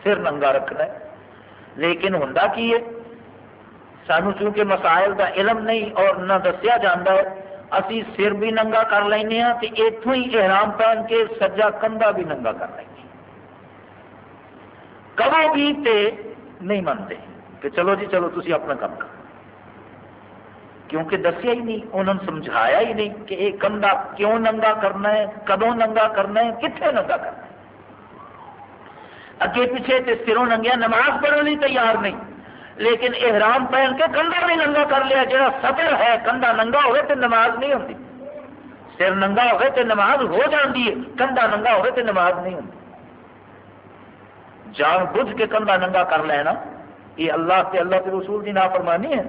سر ننگا رکھنا ہے۔ لیکن ہوں کی ہے؟ سانو چونکہ مسائل کا علم نہیں اور نہ دسیا جاتا ہے، اسی سر بھی ننگا کر لینا ہاں اتوں ہی احرام پہن کے سجا کندھا بھی ننگا کر لیں کرو بھی تے نہیں منتے۔ کہ چلو جی چلو تھی اپنا کام کرو۔ کیونکہ دسیا ہی نہیں، انہوں نے سمجھایا ہی نہیں کہ یہ کندھا کیوں ننگا کرنا ہے، کدوں ننگا کرنا ہے کتنے ننگا کرنا ہے؟ اگے پیچھے تے سروں ننگیا، نماز پڑھنے لی تیار نہیں۔ لیکن احرام پہن کے کندھا بھی ننگا کر لیا جہاں سطر ہے کندھا ننگا ہوئے تو نماز نہیں ہوتی سر ننگا ہوئے تو نماز ہو جاتی ہے کندھا ننگا ہوئے تو نماز نہیں ہوتی جان بوجھ کے کندھا ننگا کر لینا، یہ اللہ کے اللہ کے رسول کی نافرمانی ہے۔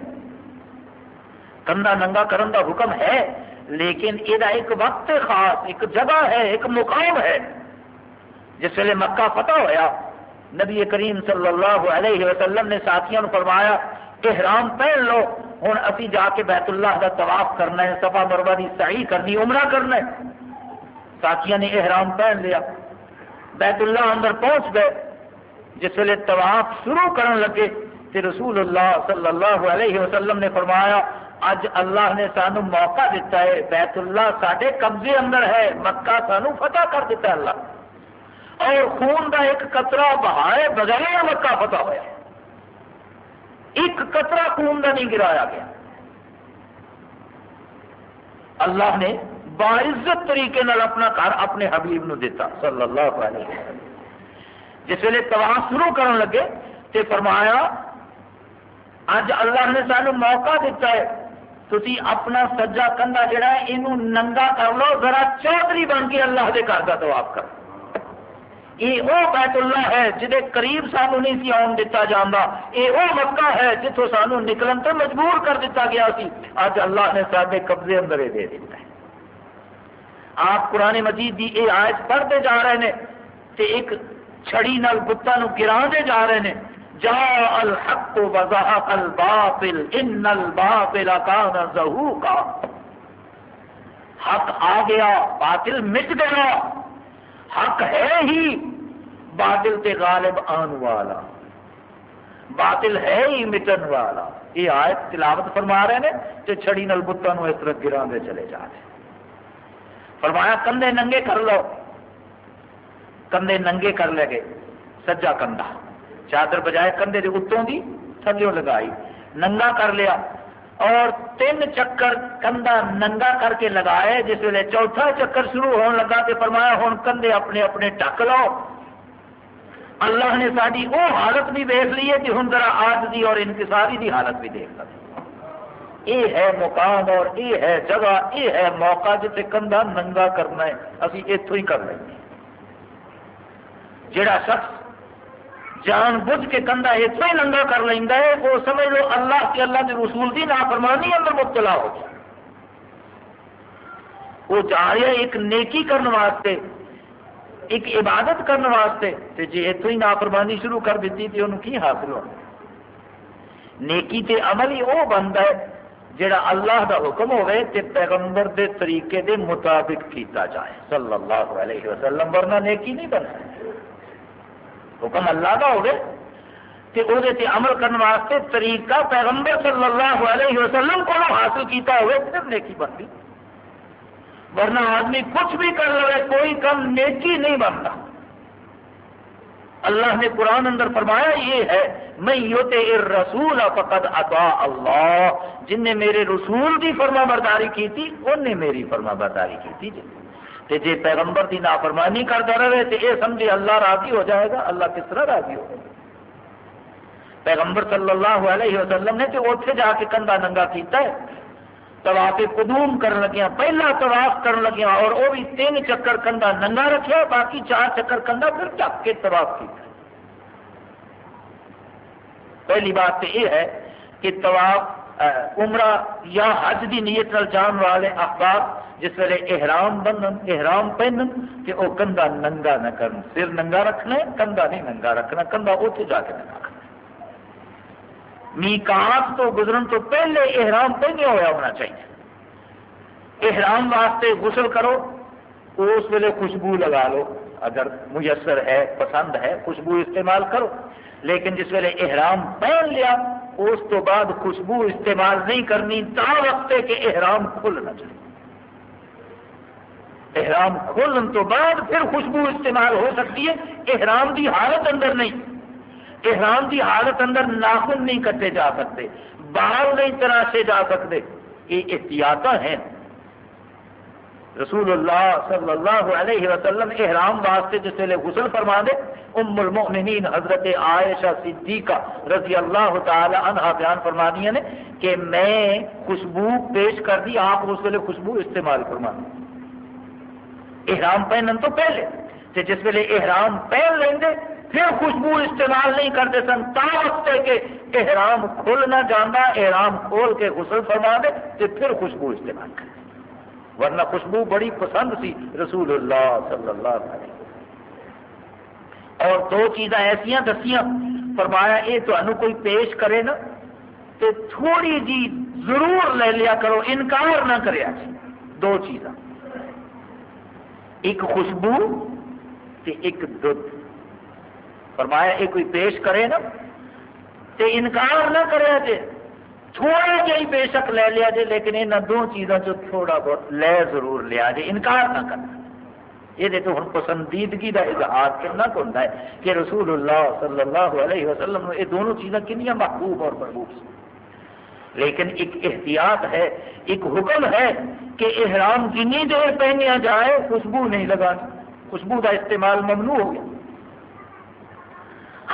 کندھا ننگا کرن دا حکم ہے، لیکن یہ ایک وقت خاص، ایک جگہ ہے، ایک مقام ہے۔ جس ویلے مکہ فتح ہوا نبی کریم صلی اللہ علیہ وسلم نے ساتھیوں فرمایا، احرام پہن لو ہوں ابھی جا کے بیت اللہ کا طواف کرنا ہے سفا مربع کی صحیح کرنی، عمرہ کرنا ہے۔ ساتھیوں نے احرام پہن لیا۔ بیت اللہ اندر پہنچ گئے۔ جس ویلے طواف شروع کرن لگے تو رسول اللہ صلی اللہ علیہ وسلم نے فرمایا اج اللہ نے سانو موقع دیتا ہے، بیت اللہ سارے قبضے اندر ہے، مکہ سانو فتح کر دیتا ہے اللہ۔ اور خون کا ایک قطرہ بہائے بغیر مکہ فتح ہوا ایک قطرہ خون کا نہیں گرایا گیا۔ اللہ نے باعزت طریقے نال اپنا گھر اپنے حبیب نو دیتا صلی اللہ علیہ وسلم۔ جس ویلے تباہ شروع کرن لگے تے فرمایا، اج اللہ نے سانو موقع دیتا ہے تھی اپنا سجا کندھا جڑا ہے یہ ننگا کر لو، ذرا چودھری بن کے اللہ کے گھر کا طواف کر۔ یہ وہ بیت اللہ ہے جہے قریب سانو نہیں سی آن دتا جانا یہ وہ مکہ ہے جتوں سانو نکلن تو مجبور کر دیتا گیا سی۔ اج اللہ نے سارے قبضے اندر یہ دے دیتا ہے۔ آپ قرآن مجید کی یہ آیت پڑھتے جا رہے ہیں تے ایک چھڑی نال بتان گرا دے جا رہے ہیں جا الحق وضحق الباطل ان الباطل کان زہوقا حق آ گیا، باطل مٹ گیا۔ حق ہے ہی، باطل تے غالب آن والا۔ باطل ہے ہی مٹن والا۔ یہ آیت تلاوت فرما رہے ہیں تے چھڑی نل بتوں اس طرح گرا چلے جا رہے فرمایا، کندھے ننگے کر لو۔ کندھے ننگے کر لے گئے، سجا کندھا۔ چادر بجائے کندھے کے اتوں کی تھلو لگائی، ننگا کر لیا۔ اور تین چکر کندھا ننگا کر کے لگائے، جس ویلے چوتھا چکر شروع ہونے لگا تو فرمایا ہوں کندھے اپنے اپنے ٹک لو۔ اللہ نے ساری وہ حالت بھی دیکھ لی ہے کہ ہوں ذرا آج دی اور انکساری دی حالت بھی دیکھ سکتے یہ ہے مقام اور یہ ہے جگہ یہ ہے موقع جسے کندھا ننگا کرنا ہے ابھی اتوں ہی کر لیں گے۔ جڑا شخص جان بوجھ کے کندھا اتنا ہی ننگا کر لینا ہے، وہ سمجھ لو اللہ کے اللہ کے رسول کی نافرمانی اندر مبتلا ہو جائے وہ جا رہا ایک نیکی کرنے واسطے، ایک عبادت کرنے واسطے، تے جی اتوں ہی نافرمانی شروع کر دیتی تو انہوں کی حاصل ہو نیکی تے عمل ہی وہ بنتا ہے جڑا اللہ دا حکم ہوئے تے پیغمبر دے طریقے دے مطابق کیتا جائے۔ صلی اللہ علیہ وسلم، ورنہ نیکی نہیں بنتا۔ حکم اللہ کا ہوگا کہ وہ عمل کرنے واسطے طریقہ پیغمبر صلی اللہ علیہ وسلم کو حاصل کیتا ہوئے پھر نیکی بنتی۔ ورنہ آدمی کچھ بھی کر لے کوئی کم نیکی نہیں بنتا۔ اللہ نے قرآن اندر فرمایا، یہ ہے میں یوتے رسول فقد اطاع اللہ۔ جن نے میرے رسول کی فرما برداری کی تھی، انہیں میری فرما برداری کی تھی جن تے جے جی پیغمبر کی نافرمانی کرتا رہے تو یہ سمجھے اللہ راضی ہو جائے گا، اللہ کس طرح راضی ہو پیغمبر صلی اللہ علیہ وسلم نے تو اتنے جا کے کندھا ننگا کیتا ہے، طواف قدوم کر لگیا پہلا طواف کر لگیا اور وہ بھی تین چکر کندھا ننگا رکھا باقی چار چکر کندھا پھر چک کے طواف کیا پہلی بات تو یہ ہے کہ طواف عمرہ یا حج کی نیت جان والے احباب جس ویلے احرام بنن احرام پہنن کہ وہ کندھا ننگا نہ کرن۔ سر ننگا رکھنا ہے، کندھا نہیں ننگا رکھنا۔ کندھا اتنے جا کے ننگا رکھنا۔ میکات تو گزرن تو پہلے احرام پہنے ہوا ہونا چاہیے۔ احرام واسطے غسل کرو، اس ویلے خوشبو لگا لو۔ اگر میسر ہے، پسند ہے، خوشبو استعمال کرو۔ لیکن جس ویلے احرام پہن لیا اس تو بعد خوشبو استعمال نہیں کرنی، تا وقت کہ احرام کھلنا چاہیے احرام کھولن تو بعد پھر خوشبو استعمال ہو سکتی ہے۔ احرام دی حالت اندر نہیں۔ احرام دی حالت اندر ناخن نہیں کٹے جا سکتے، بال نہیں تراشے جا سکتے۔ یہ احتیاط ہیں۔ رسول اللہ صلی اللہ علیہ وسلم احرام واسطے جس ویلے غسل فرما دے، ام المؤمنین حضرت عائشہ صدیقہ رضی اللہ تعالی عنہ بیان فرما دیا نے کہ میں خوشبو پیش کر دی آپ اس ویلے خوشبو استعمال فرما دی احرام پہنن تو پہلے، تے جس ویلے احرام پہن لیں پھر خوشبو استعمال نہیں کرتے سن، تا وقت کہ احرام کھل نہ جانا احرام کھول کے غسل فرما دے، تے پھر خوشبو استعمال کرتے ورنہ خوشبو بڑی پسند سی رسول اللہ صلی اللہ علیہ وسلم۔ اور دو چیزاں ایسا دسیاں، فرمایا یہ تمہیں کوئی پیش کرے نا تے تھوڑی جی ضرور لے لیا کرو، انکار نہ کریا جی دو چیزاں۔ ایک خوشبو تے ایک دودھ۔ فرمایا یہ کوئی پیش کرے نا، تے انکار نہ کرے جے تھوڑا جا ہی بے شک لے لیا جے لیکن ان دو چیزوں چ تھوڑا بہت لے ضرور لیا جے انکار نہ کرنا۔ یہ تو ہوں پسندیدگی کا اظہار کرنا ہوتا ہے کہ رسول اللہ صلی اللہ علیہ وسلم یہ دونوں چیزاں کنیا محبوب اور محبوب سے لیکن ایک احتیاط ہے، ایک حکم ہے کہ احرام جنی دیر پہنیا جائے خوشبو نہیں لگانی خوشبو کا استعمال ممنوع ہو گیا۔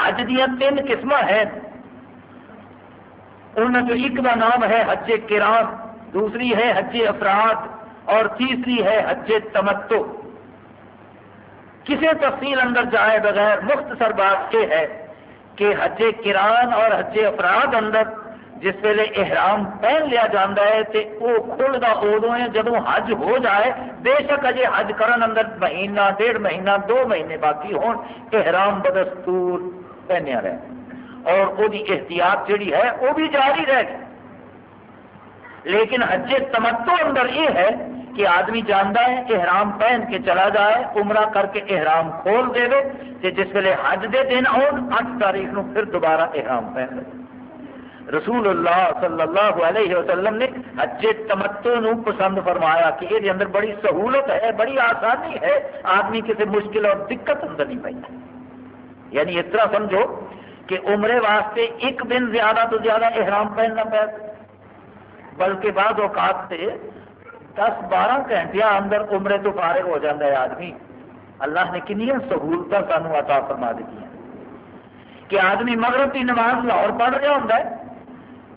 حج دیا تین قسم ہیں۔ ان ایک کا نام ہے حج کران دوسری ہے حج افراد، اور تیسری ہے حج تمتو کسی تفصیل اندر جائے بغیر مختصر بات یہ ہے کہ حج کران اور حج افراد اندر جس ویلے احرام پہن لیا جاتا ہے تو وہ کھلتا ادو ہے جب حج ہو جائے، بے شک اجے حج کرن اندر مہینہ، ڈیڑھ مہینہ، دو مہینے باقی ہون، احرام بدستور پہنیا رہے۔ اور وہ احتیاط جڑی ہے، وہ بھی جاری رہ گئی۔ لیکن حج تمتو اندر یہ ہے کہ آدمی جانا ہے احرام پہن کے چلا جائے، عمرہ کر کے احرام کھول دے کہ جس ویلے حج دے دن آن اٹھ تاریخ نو پھر دوبارہ احرام پہن لے۔ رسول اللہ صلی اللہ علیہ وسلم نے حج تمتو نو پسند فرمایا کہ یہ اندر بڑی سہولت ہے، بڑی آسانی ہے، آدمی کسی مشکل اور دقت اندر نہیں پہ یعنی اس طرح سمجھو کہ عمرے واسطے ایک دن زیادہ تو زیادہ احرام پہننا پہ بلکہ بعض اوقات سے دس بارہ گھنٹے اندر عمرے تو فارغ ہو جاتا ہے آدمی۔ اللہ نے کنیا سہولت سانو عطا فرما دیتی ہیں کہ آدمی مغرب کی نماز لاہور پڑھ رہا ہوں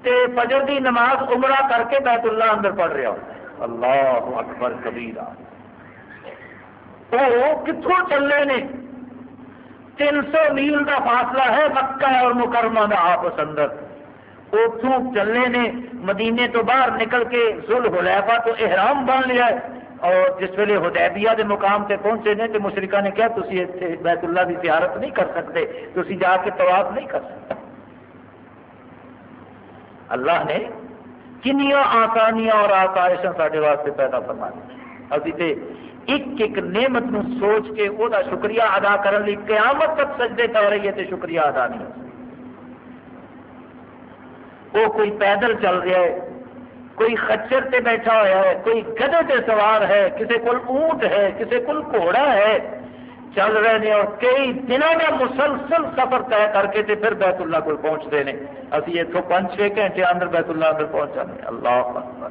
تے فجر دی نماز عمرہ کر کے بیت اللہ اندر پڑھ رہا ہوتا ہے۔ اللہ اکبر کبیرہ۔ وہ کتوں چلے نے؟ تین سو میل کا فاصلہ ہے مکہ اور مکرمہ کا آپس اندر۔ اتوں چلے نے مدینے تو باہر نکل کے زل حلیفہ تو احرام بن لیا ہے اور جس ویلے ہدیبیہ دے مقام سے پہنچے نے تو مشرقہ نے کیا تھی اتنے بیت اللہ کی زیارت نہیں کر سکتے تھی جا کے طواف نہیں کر سکتے۔ اللہ نے کنیا آسانیاں اور آسائش سارے واسطے پیدا فرما دی۔ ابھی تے ایک ایک نعمت نو سوچ کے وہ شکریہ ادا کرنے لی قیامت تک سجدے کر رہی ہے تو شکریہ ادا نہیں ہو وہ کوئی پیدل چل رہا ہے، کوئی خچر تے بیٹھا ہوا ہے، کوئی گدے تے سوار ہے کسی کو اونٹ ہے کسی کو گھوڑا ہے، چل رہے ہیں اور کئی دنوں کا مسلسل سفر طے کر کے تے پھر بیت اللہ کو پہنچتے ہیں۔ ابھی اتوں پانچ چھ گھنٹے اندر بیت اللہ اندر پہنچ جاتے اللہ اکبر۔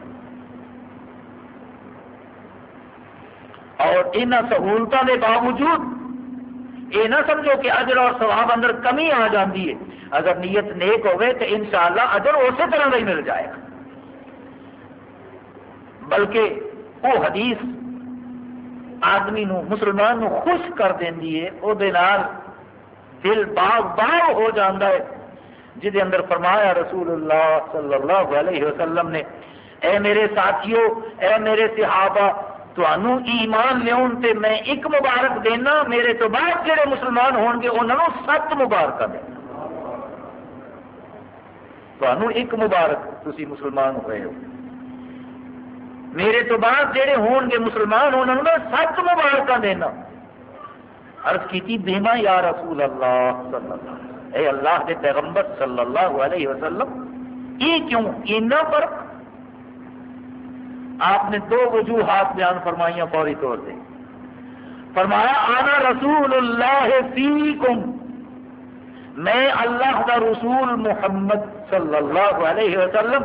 اور ان سہولتوں کے باوجود یہ نہ سمجھو کہ اجر اور سواب اندر کمی آ جاتی ہے۔ اگر نیت نیک ہوئے تو انشاءاللہ اجر اسی طرح کا ہی مل جائے گا۔ بلکہ وہ حدیث آدمی نو، مسلمان نو خوش کر دینی ہے وہ دل باغ باغ ہو جاتا ہے۔ جہد اندر فرمایا رسول اللہ صلی اللہ علیہ وسلم نے، اے میرے ساتھیوں اے میرے صحابہ تنوع ایمان لیا تے میں ایک مبارک دینا، میرے تو بعد جڑے مسلمان ہون گے، انہوں سات مبارک دینا تنوع ایک مبارک تھی مسلمان ہوئے ہو۔ میرے تو بعد جہے ہون گے مسلمان، انہوں نے سچ مبارک دینا۔ عرض کی بیما یا رسول اللہ صلی اللہ اے اللہ کے پیغمبر صلی اللہ علیہ وسلم، یہ کیوں؟ اینا پر آپ نے دو وجوہات بیان فرمائیاں فوری طور سے فرمایا آنا رسول اللہ فیکم. میں اللہ کا رسول محمد صلی اللہ علیہ وسلم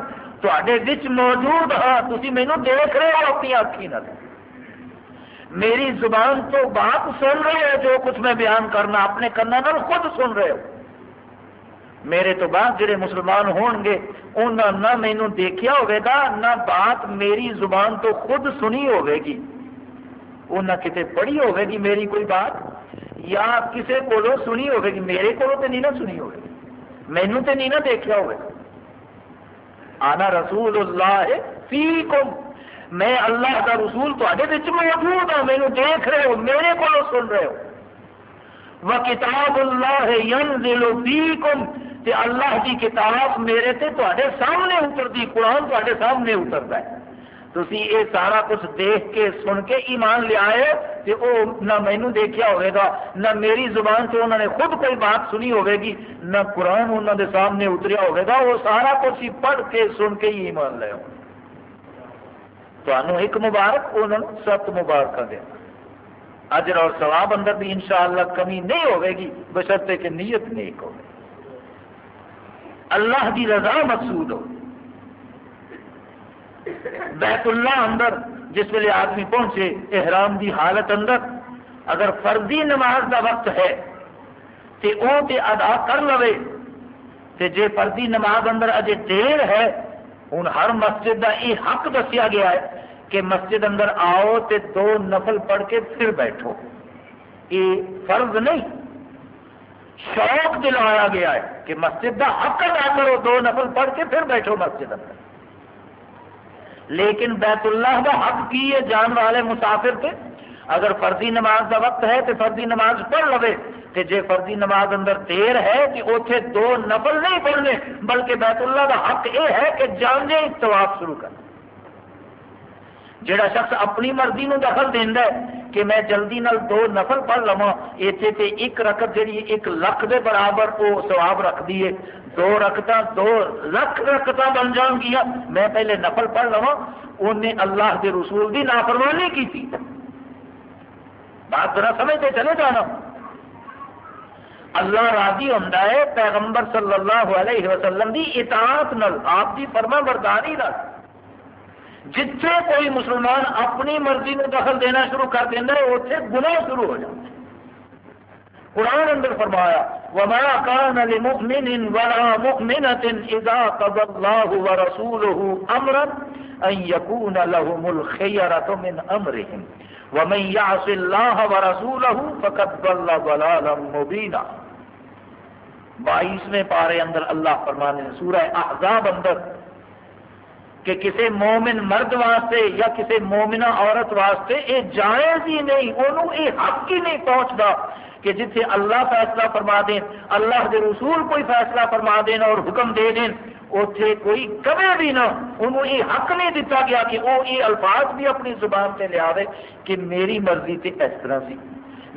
موجود ہاں۔ تھی مینو دیکھ رہے ہو اپنی آخی نہ میری زبان تو بات سن رہے ہو، جو کچھ میں بیان کرنا اپنے کرنا خود سن رہے ہو۔ میرے تو بعد جڑے مسلمان ہون گے انہوں نہ مینو دیکھا ہوگا نہ بات میری زبان تو خود سنی ہوگی گی۔ انہیں کتنے پڑھی ہوگی گی میری کوئی بات؟ یا کسی کو سنی ہوگی گی؟ میرے کو نہیں نہ سنی ہوگی مینو تو نہیں نہ دیکھا ہوگا آنا رسول اللہ فیکم۔ میں اللہ کا رسول تے موجود ہوں میرے دیکھ رہے ہو، میرے کو سن رہے ہو۔ وہ کتاب اللہ ینزل فیکم تے اللہ کی کتاب میرے تے تے سامنے اترتی، قرآن تے سامنے اترتا ہے۔ تھی یہ سارا کچھ دیکھ کے، سن کے ایمان لیا ہے وہ نہ مینو دیکھا ہوئے گا، نہ میری زبان سے انہوں نے خود کوئی بات سنی ہوئے گی، نہ قرآن انہوں نے سامنے اتریا ہوئے گا وہ سارا کچھ ہی پڑھ کے، سن کے ہی ایمان لیا تو ایک مبارک انہوں نے سات مبارک دینا اجر اور ثواب اندر بھی انشاءاللہ کمی نہیں ہوے گی، بشرطے کہ نیت نیک ہو اللہ کی رضا مقصود ہو۔ بیت اللہ اندر جس ویلے آدمی پہنچے، احرام دی حالت اندر، اگر فرضی نماز دا وقت ہے، تے او تے ادا کر لوے، تے جے فرضی نماز اندر اجے دیر ہے ہوں ہر مسجد دا یہ حق دسیا گیا ہے کہ مسجد اندر آؤ تے دو نفل پڑھ کے پھر بیٹھو۔ یہ فرض نہیں۔ شوق دلایا گیا ہے کہ مسجد کا حق ادا کرو، دو نفل پڑھ کے پھر بیٹھو مسجد اندر۔ لیکن بیت اللہ کا حق کی ہے جان والے مسافر تھے اگر فرضی نماز کا وقت ہے تو فرضی نماز پڑھ لو کہ جے فرضی نماز اندر دیر ہے کہ اتنے دو نفل نہیں پڑھنے، بلکہ بیت اللہ کا حق یہ ہے کہ جانے طواف شروع کرنا جڑا شخص اپنی مرضی نو دخل دینا ہے کہ میں جلدی نال دو نفل پڑھ لوا اتنے تے ایک رکت جی ایک لکھ دے برابر وہ سواب رکھ دیے دو رکت دو لکھ رکت بن جان گیا، میں پہلے نفل پڑھ لوا انہیں اللہ کے رسول کی نافرمانی کی تھی بات ذرا سمجھتے چلے جانا۔ اللہ راضی ہوں پیغمبر صلی اللہ علیہ وسلم کی اطاعت نل آپ کی فرما برداری رکھ جتھے کوئی مسلمان اپنی مرضی میں دخل دینا شروع کر دینا ہے اتنے گناہ شروع ہو جاتے قرآن اندر فرمایا، وما كان لمؤمن ولا مؤمنة إذا قضى الله ورسوله أمرا أن يكون لهم الخيرة من أمرهم۔ ومن يعص الله ورسوله فقد ضل ضلالا مبينا۔ بائیسویں پارے اندر اللہ فرمانے سورہ احزاب اندر کہ کسی مومن مرد واسطے یا کسی مومنا عورت واسطے یہ جائز ہی نہیں انہوں یہ حق ہی نہیں پہنچتا کہ جتنے اللہ فیصلہ فرما دیں اللہ کے رسول کوئی فیصلہ فرما دین اور حکم دے دیں اتنے کوئی کبھی بھی نہ انہوں یہ حق نہیں دیتا گیا کہ وہ یہ الفاظ بھی اپنی زبان سے لیا کہ میری مرضی تے اس طرح سی،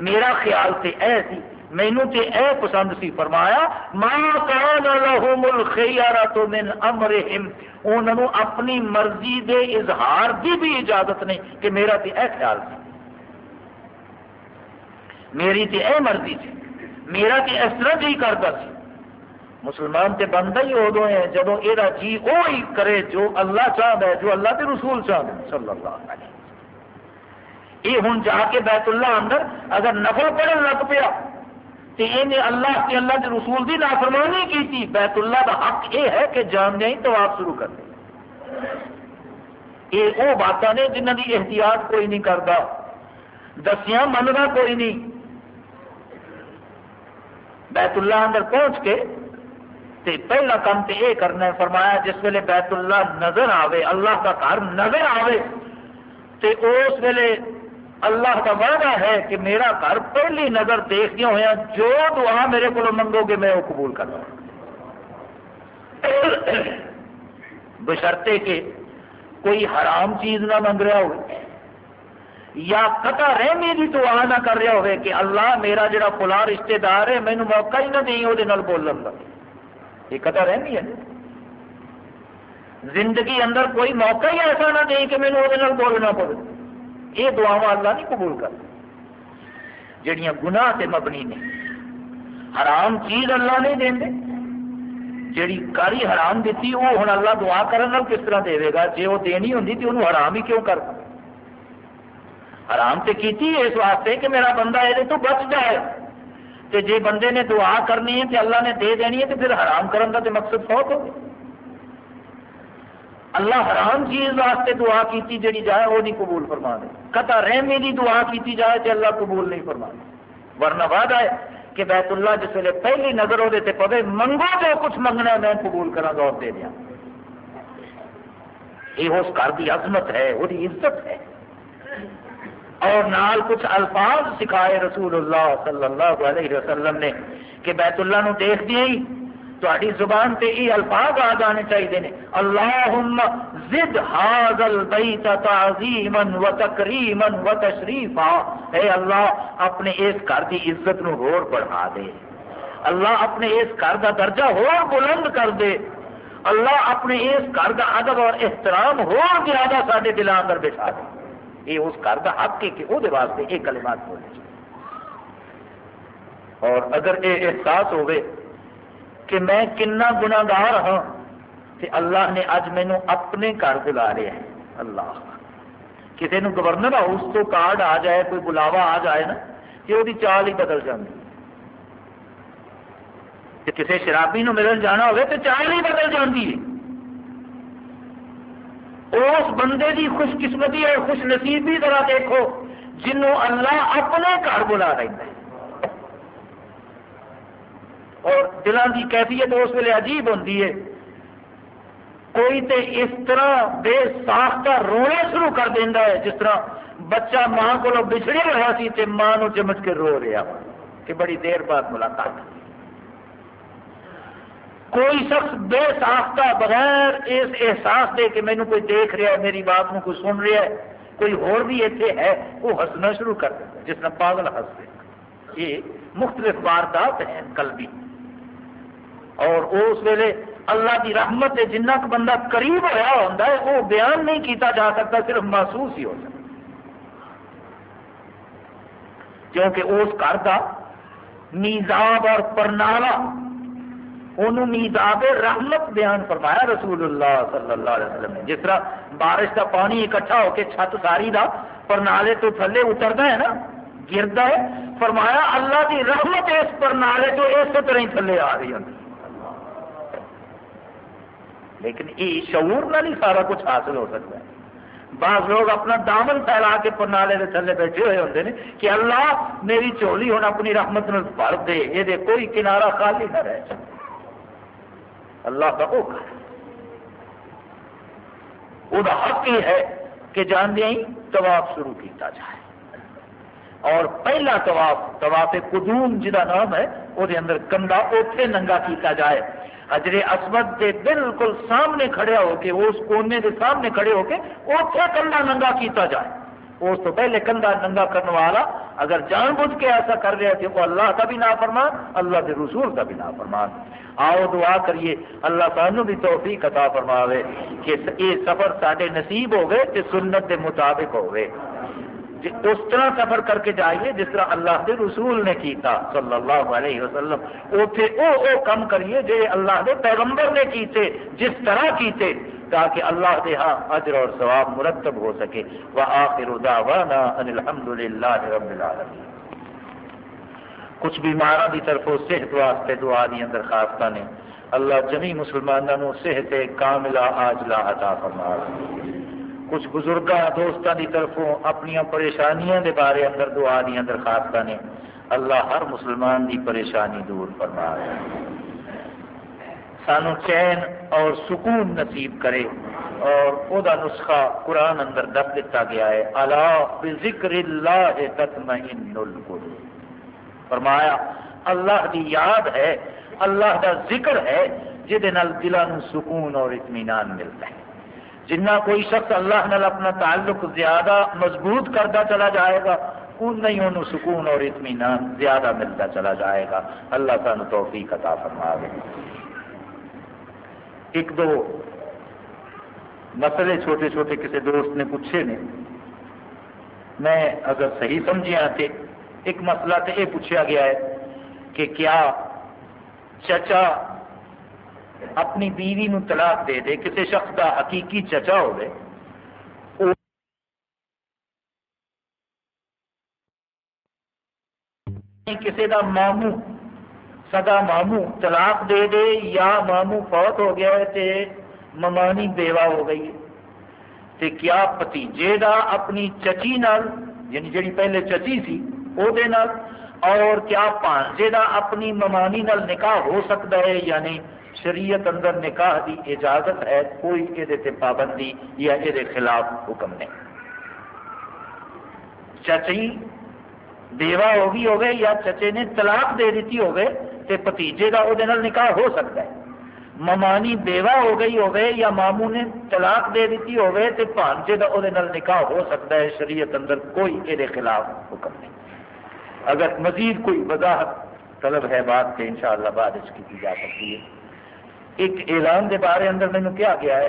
میرا خیال تے اے سی۔ مینو تے اے پسند سی فرمایا، ما کان لهم الخيار من امرهم انہوں اپنی مرضی دے اظہار دی بھی اجازت نہیں کہ میرا تے اے خیال سی میری تے اے مرضی سی میرا تے اس طرح جی کرتا سی مسلمان تے بندہ ہی ادو ہے جدو یہ جی وہی کرے جو اللہ چاہتا ہے، جو اللہ کے رسول چاہتے ہیں صلی اللہ علیہ وسلم۔ یہ ہوں جا کے بیت اللہ اندر اگر نفل پڑھن لگ پیا کہ انہیں اللہ کے اللہ کے رسول کی نافرمانی کی تھی۔ بیت اللہ کا حق یہ ہے کہ جان نہیں تو آپ شروع کر دیں۔ یہ وہ باتیں نے جنہ کی احتیاط کوئی نہیں کرتا دسیاں مننا کوئی نہیں۔ بیت اللہ اندر پہنچ کے تے پہلا کام تے یہ کرنا ہے، فرمایا جس ویلے بیت اللہ نظر آوے، اللہ کا گھر نظر آوے، تے اس ویلے اللہ کا وعدہ ہے کہ میرا گھر پہلی نظر دیکھدیا ہوا جو دعا میرے کو منگو گے میں وہ قبول کروں بشرتے کہ کوئی حرام چیز نہ منگ رہا ہو یا قطع رحمی کی دعا نہ کر رہا ہوئے کہ اللہ میرا جڑا فلاں رشتے دار ہے مینو موقع ہی نہ دیں وہ بولن کا یہ قطع رحمی ہے۔ زندگی اندر کوئی موقع ہی ایسا نہ دیں کہ مینو وہ بولنا پڑے۔ یہ دعا اللہ نہیں قبول کر جڑیاں گناہ سے مبنی نے۔ حرام چیز اللہ نہیں دیں جیڑی کاری حرام دیتی وہ ہوں اللہ دعا کرنے کس طرح دے گا؟ جی وہ دینی ہوں تو انہوں حرام ہی کیوں کر؟ حرام سے کیتی اس واسطے کہ میرا بندہ یہ تو بچ جائے۔ کہ جی بندے نے دعا کرنی ہے تو اللہ نے دے دینی ہے تو پھر حرام کرنے کا تو مقصد بہت ہوگا اللہ حرام چیز واسطے دعا کیتی جڑی جائے وہ نہیں قبول فرما دے قطع رحمی دی دعا کیتی جائے تو اللہ قبول نہیں فرما دے ورنہ بعد ہے کہ بیت اللہ جس ویلے پہلی نظر وہ پوے منگو جو کچھ منگنا میں قبول کرا گا اور دے دیا یہ اس گھر کی عظمت ہے، وہ عزت ہے۔ اور نال کچھ الفاظ سکھائے رسول اللہ صلی اللہ علیہ وسلم نے کہ بیت اللہ نو دیکھ دیا ہی تاری زبان تے یہ الفاظ آ جانے چاہیے نے۔ اللہم زد حاض البیت تعظیما و تکریما و تشریفا۔ اے اللہ، اپنے اس گھر کی عزت نو ہور بڑھا دے۔ اللہ اپنے اس گھر کا درجہ ہور بلند کر دے۔ اللہ اپنے اس گھر کا ادب اور احترام ہو زیادہ سارے دلوں اندر بٹھا دے۔ یہ اس گھر کا حق ہے کہ وہ واسطے یہ کلمات بولے۔ اور اگر یہ احساس ہوئے کہ میں کنا گناگار ہاں تو اللہ نے اج مینو اپنے گھر بلا رہے ہیں اللہ۔ کسی نے گورنر ہاؤس تو کارڈ آ جائے، کوئی بلاوا آ جائے نا، کہ وہ چال ہی بدل جاتی کسی شرابی نو ملن جانا ہوگا تو چال ہی بدل جاتی ہے۔ اس بندے کی خوش قسمتی اور خوش نصیبی طرح دیکھو جنوں اللہ اپنے گھر بلا رہا ہے اور دلان کی کیفیت اس ویلے عجیب ہوتی ہے۔ کوئی تے اس طرح بے ساختہ رونا شروع کر دینا ہے، جس طرح بچہ ماں کو بچھڑیا رہا سی تے ماں نو چمچ کے رو رہا کہ بڑی دیر بعد ملاقات۔ کوئی شخص بے ساختہ بغیر اس احساس دے کہ مینو کوئی دیکھ رہا ہے، میری بات کو کوئی سن رہا ہے، کوئی اور بھی اتنے ہے، وہ ہسنا شروع کر دیتا جس طرح پاگل ہس دے یہ مختلف واردات ہیں کل بھی اور اس ویلے اللہ کی رحمت ہے جنہ کا بندہ قریب ہوا ہوتا ہے، وہ بیان نہیں کیتا جا سکتا، صرف محسوس ہی ہو سکتا۔ کیونکہ اس گھر کا میزاب اور پرنالا انہوں میزاب رحمت بیان فرمایا رسول اللہ صلی اللہ علیہ وسلم نے۔ جس طرح بارش کا پانی اکٹھا ہو کے چھت ساری دا پرنالے تو تھلے اترتا ہے نا گرتا ہے، فرمایا اللہ کی رحمت اس پرنالے تو اس طرح ہی تھلے آ رہی ہوتی لیکن یہ شعور نہ نہیں سارا کچھ حاصل ہو سکتا ہے۔ بعض لوگ اپنا دامن پھیلا کے پرنالے کے تھلے بیٹھے ہوئے ہوتے ہیں کہ اللہ میری چولی ہوں اپنی رحمت نال بھر دے، یہ کوئی کنارا خالی نہ رہ جائے۔ اللہ کا وہ حق یہ ہے کہ جاندیا ہی طواف شروع کیتا جائے۔ اور پہلا طواف طواف قدوم جہاں نام ہے، وہ اندر کندا اوتھے ننگا کیتا جائے۔ حجر اسود کے بالکل سامنے کھڑے ہو کے اس کونے کے سامنے کھڑے ہو کے اتنے کنڈا ننگا کیتا جائے۔ اس تو پہلے کنڈا ننگا کرنے والا اگر جان بوجھ کے ایسا کر رہا ہے وہ اللہ کا بھی نا فرمان اللہ کے رسول کا بھی نا فرمان آؤ دعا کریے، اللہ سانو بھی توفیق عطا فرماوے کہ یہ سفر سارے نصیب ہو گئے کہ سنت کے مطابق ہو گئے۔ جی، اس طرح سفر کر کے جائیے جس طرح اللہ کے رسول نے کیتا صلی اللہ علیہ وسلم۔ اوتھے او او کم کریے جی اللہ کے پیغمبر نے کیتے، جس طرح کیتے، تاکہ اللہ دے ہاں اجر اور ثواب مرتب ہو سکے۔ وآخر دعوانا ان الحمد للہ رب العالمین۔ کچھ بیماروں کی طرف صحت واسطے دعا دیا درخواست نے۔ اللہ جمی مسلمانوں صحت کاملہ آجلا عطا فرما کچھ بزرگ دوستوں کی طرفوں اپنی پریشانیاں دے بارے اندر دعا دیا درخواست نے، اللہ ہر مسلمان کی پریشانی دور فرما سانو چین اور سکون نصیب کرے اور وہ نسخہ قرآن اندر دب دیتا گیا ہے اللہ ذکر اللہ تطمئن القلوب۔ فرمایا، اللہ کی یاد ہے، اللہ کا ذکر ہے جہد دلوں سکون اور اطمینان ملتا ہے۔ جنہ کوئی شخص اللہ نال اپنا تعلق زیادہ مضبوط کرتا چلا جائے گا، ان نہیں انہوں سکون اور اطمینان زیادہ ملتا چلا جائے گا۔ اللہ سان توفیق عطا فرما دے ایک دو مسئلے چھوٹے چھوٹے کسی دوست نے پوچھے نے۔ میں اگر صحیح سمجھیا تو ایک مسئلہ تو یہ پوچھا گیا ہے کہ کیا چچا اپنی بیوی نو طلاق دے دے، کسی شخص کا حقیقی چچا ہوئے کسی کا مامو سدا مامو طلاق دے دے یا مامو فوت ہو گیا ہے تے ممانی بیوہ ہو گئی ہے۔ تے کیا پتیجے دا اپنی چچی نال یعنی جڑی پہلے چچی سی او دے نال، اور کیا پانچے دا اپنی ممانی نال نکاح ہو سکتا ہے یعنی شریعت اندر نکاح دی اجازت ہے، کوئی یہ پابندی یا یہ خلاف حکم نہیں۔ چچی بیوہ ہو گئی ہوگی یا چچے نے طلاق دے دیتی ہوگی تو بتیجے کا وہ نکاح ہو سکتا ہے۔ ممانی بیوہ ہو گئی ہوگی یا مامو نے طلاق دے دیتی ہوگی تو بھانجے کا وہ نکاح ہو سکتا ہے، شریعت اندر کوئی یہ خلاف حکم نہیں۔ اگر مزید کوئی وضاحت طلب ہے بات تو انشاءاللہ بعد اس کی جا سکتی ہے۔ ایک اعلان دے بارے اندر مینوں کیا گیا ہے؟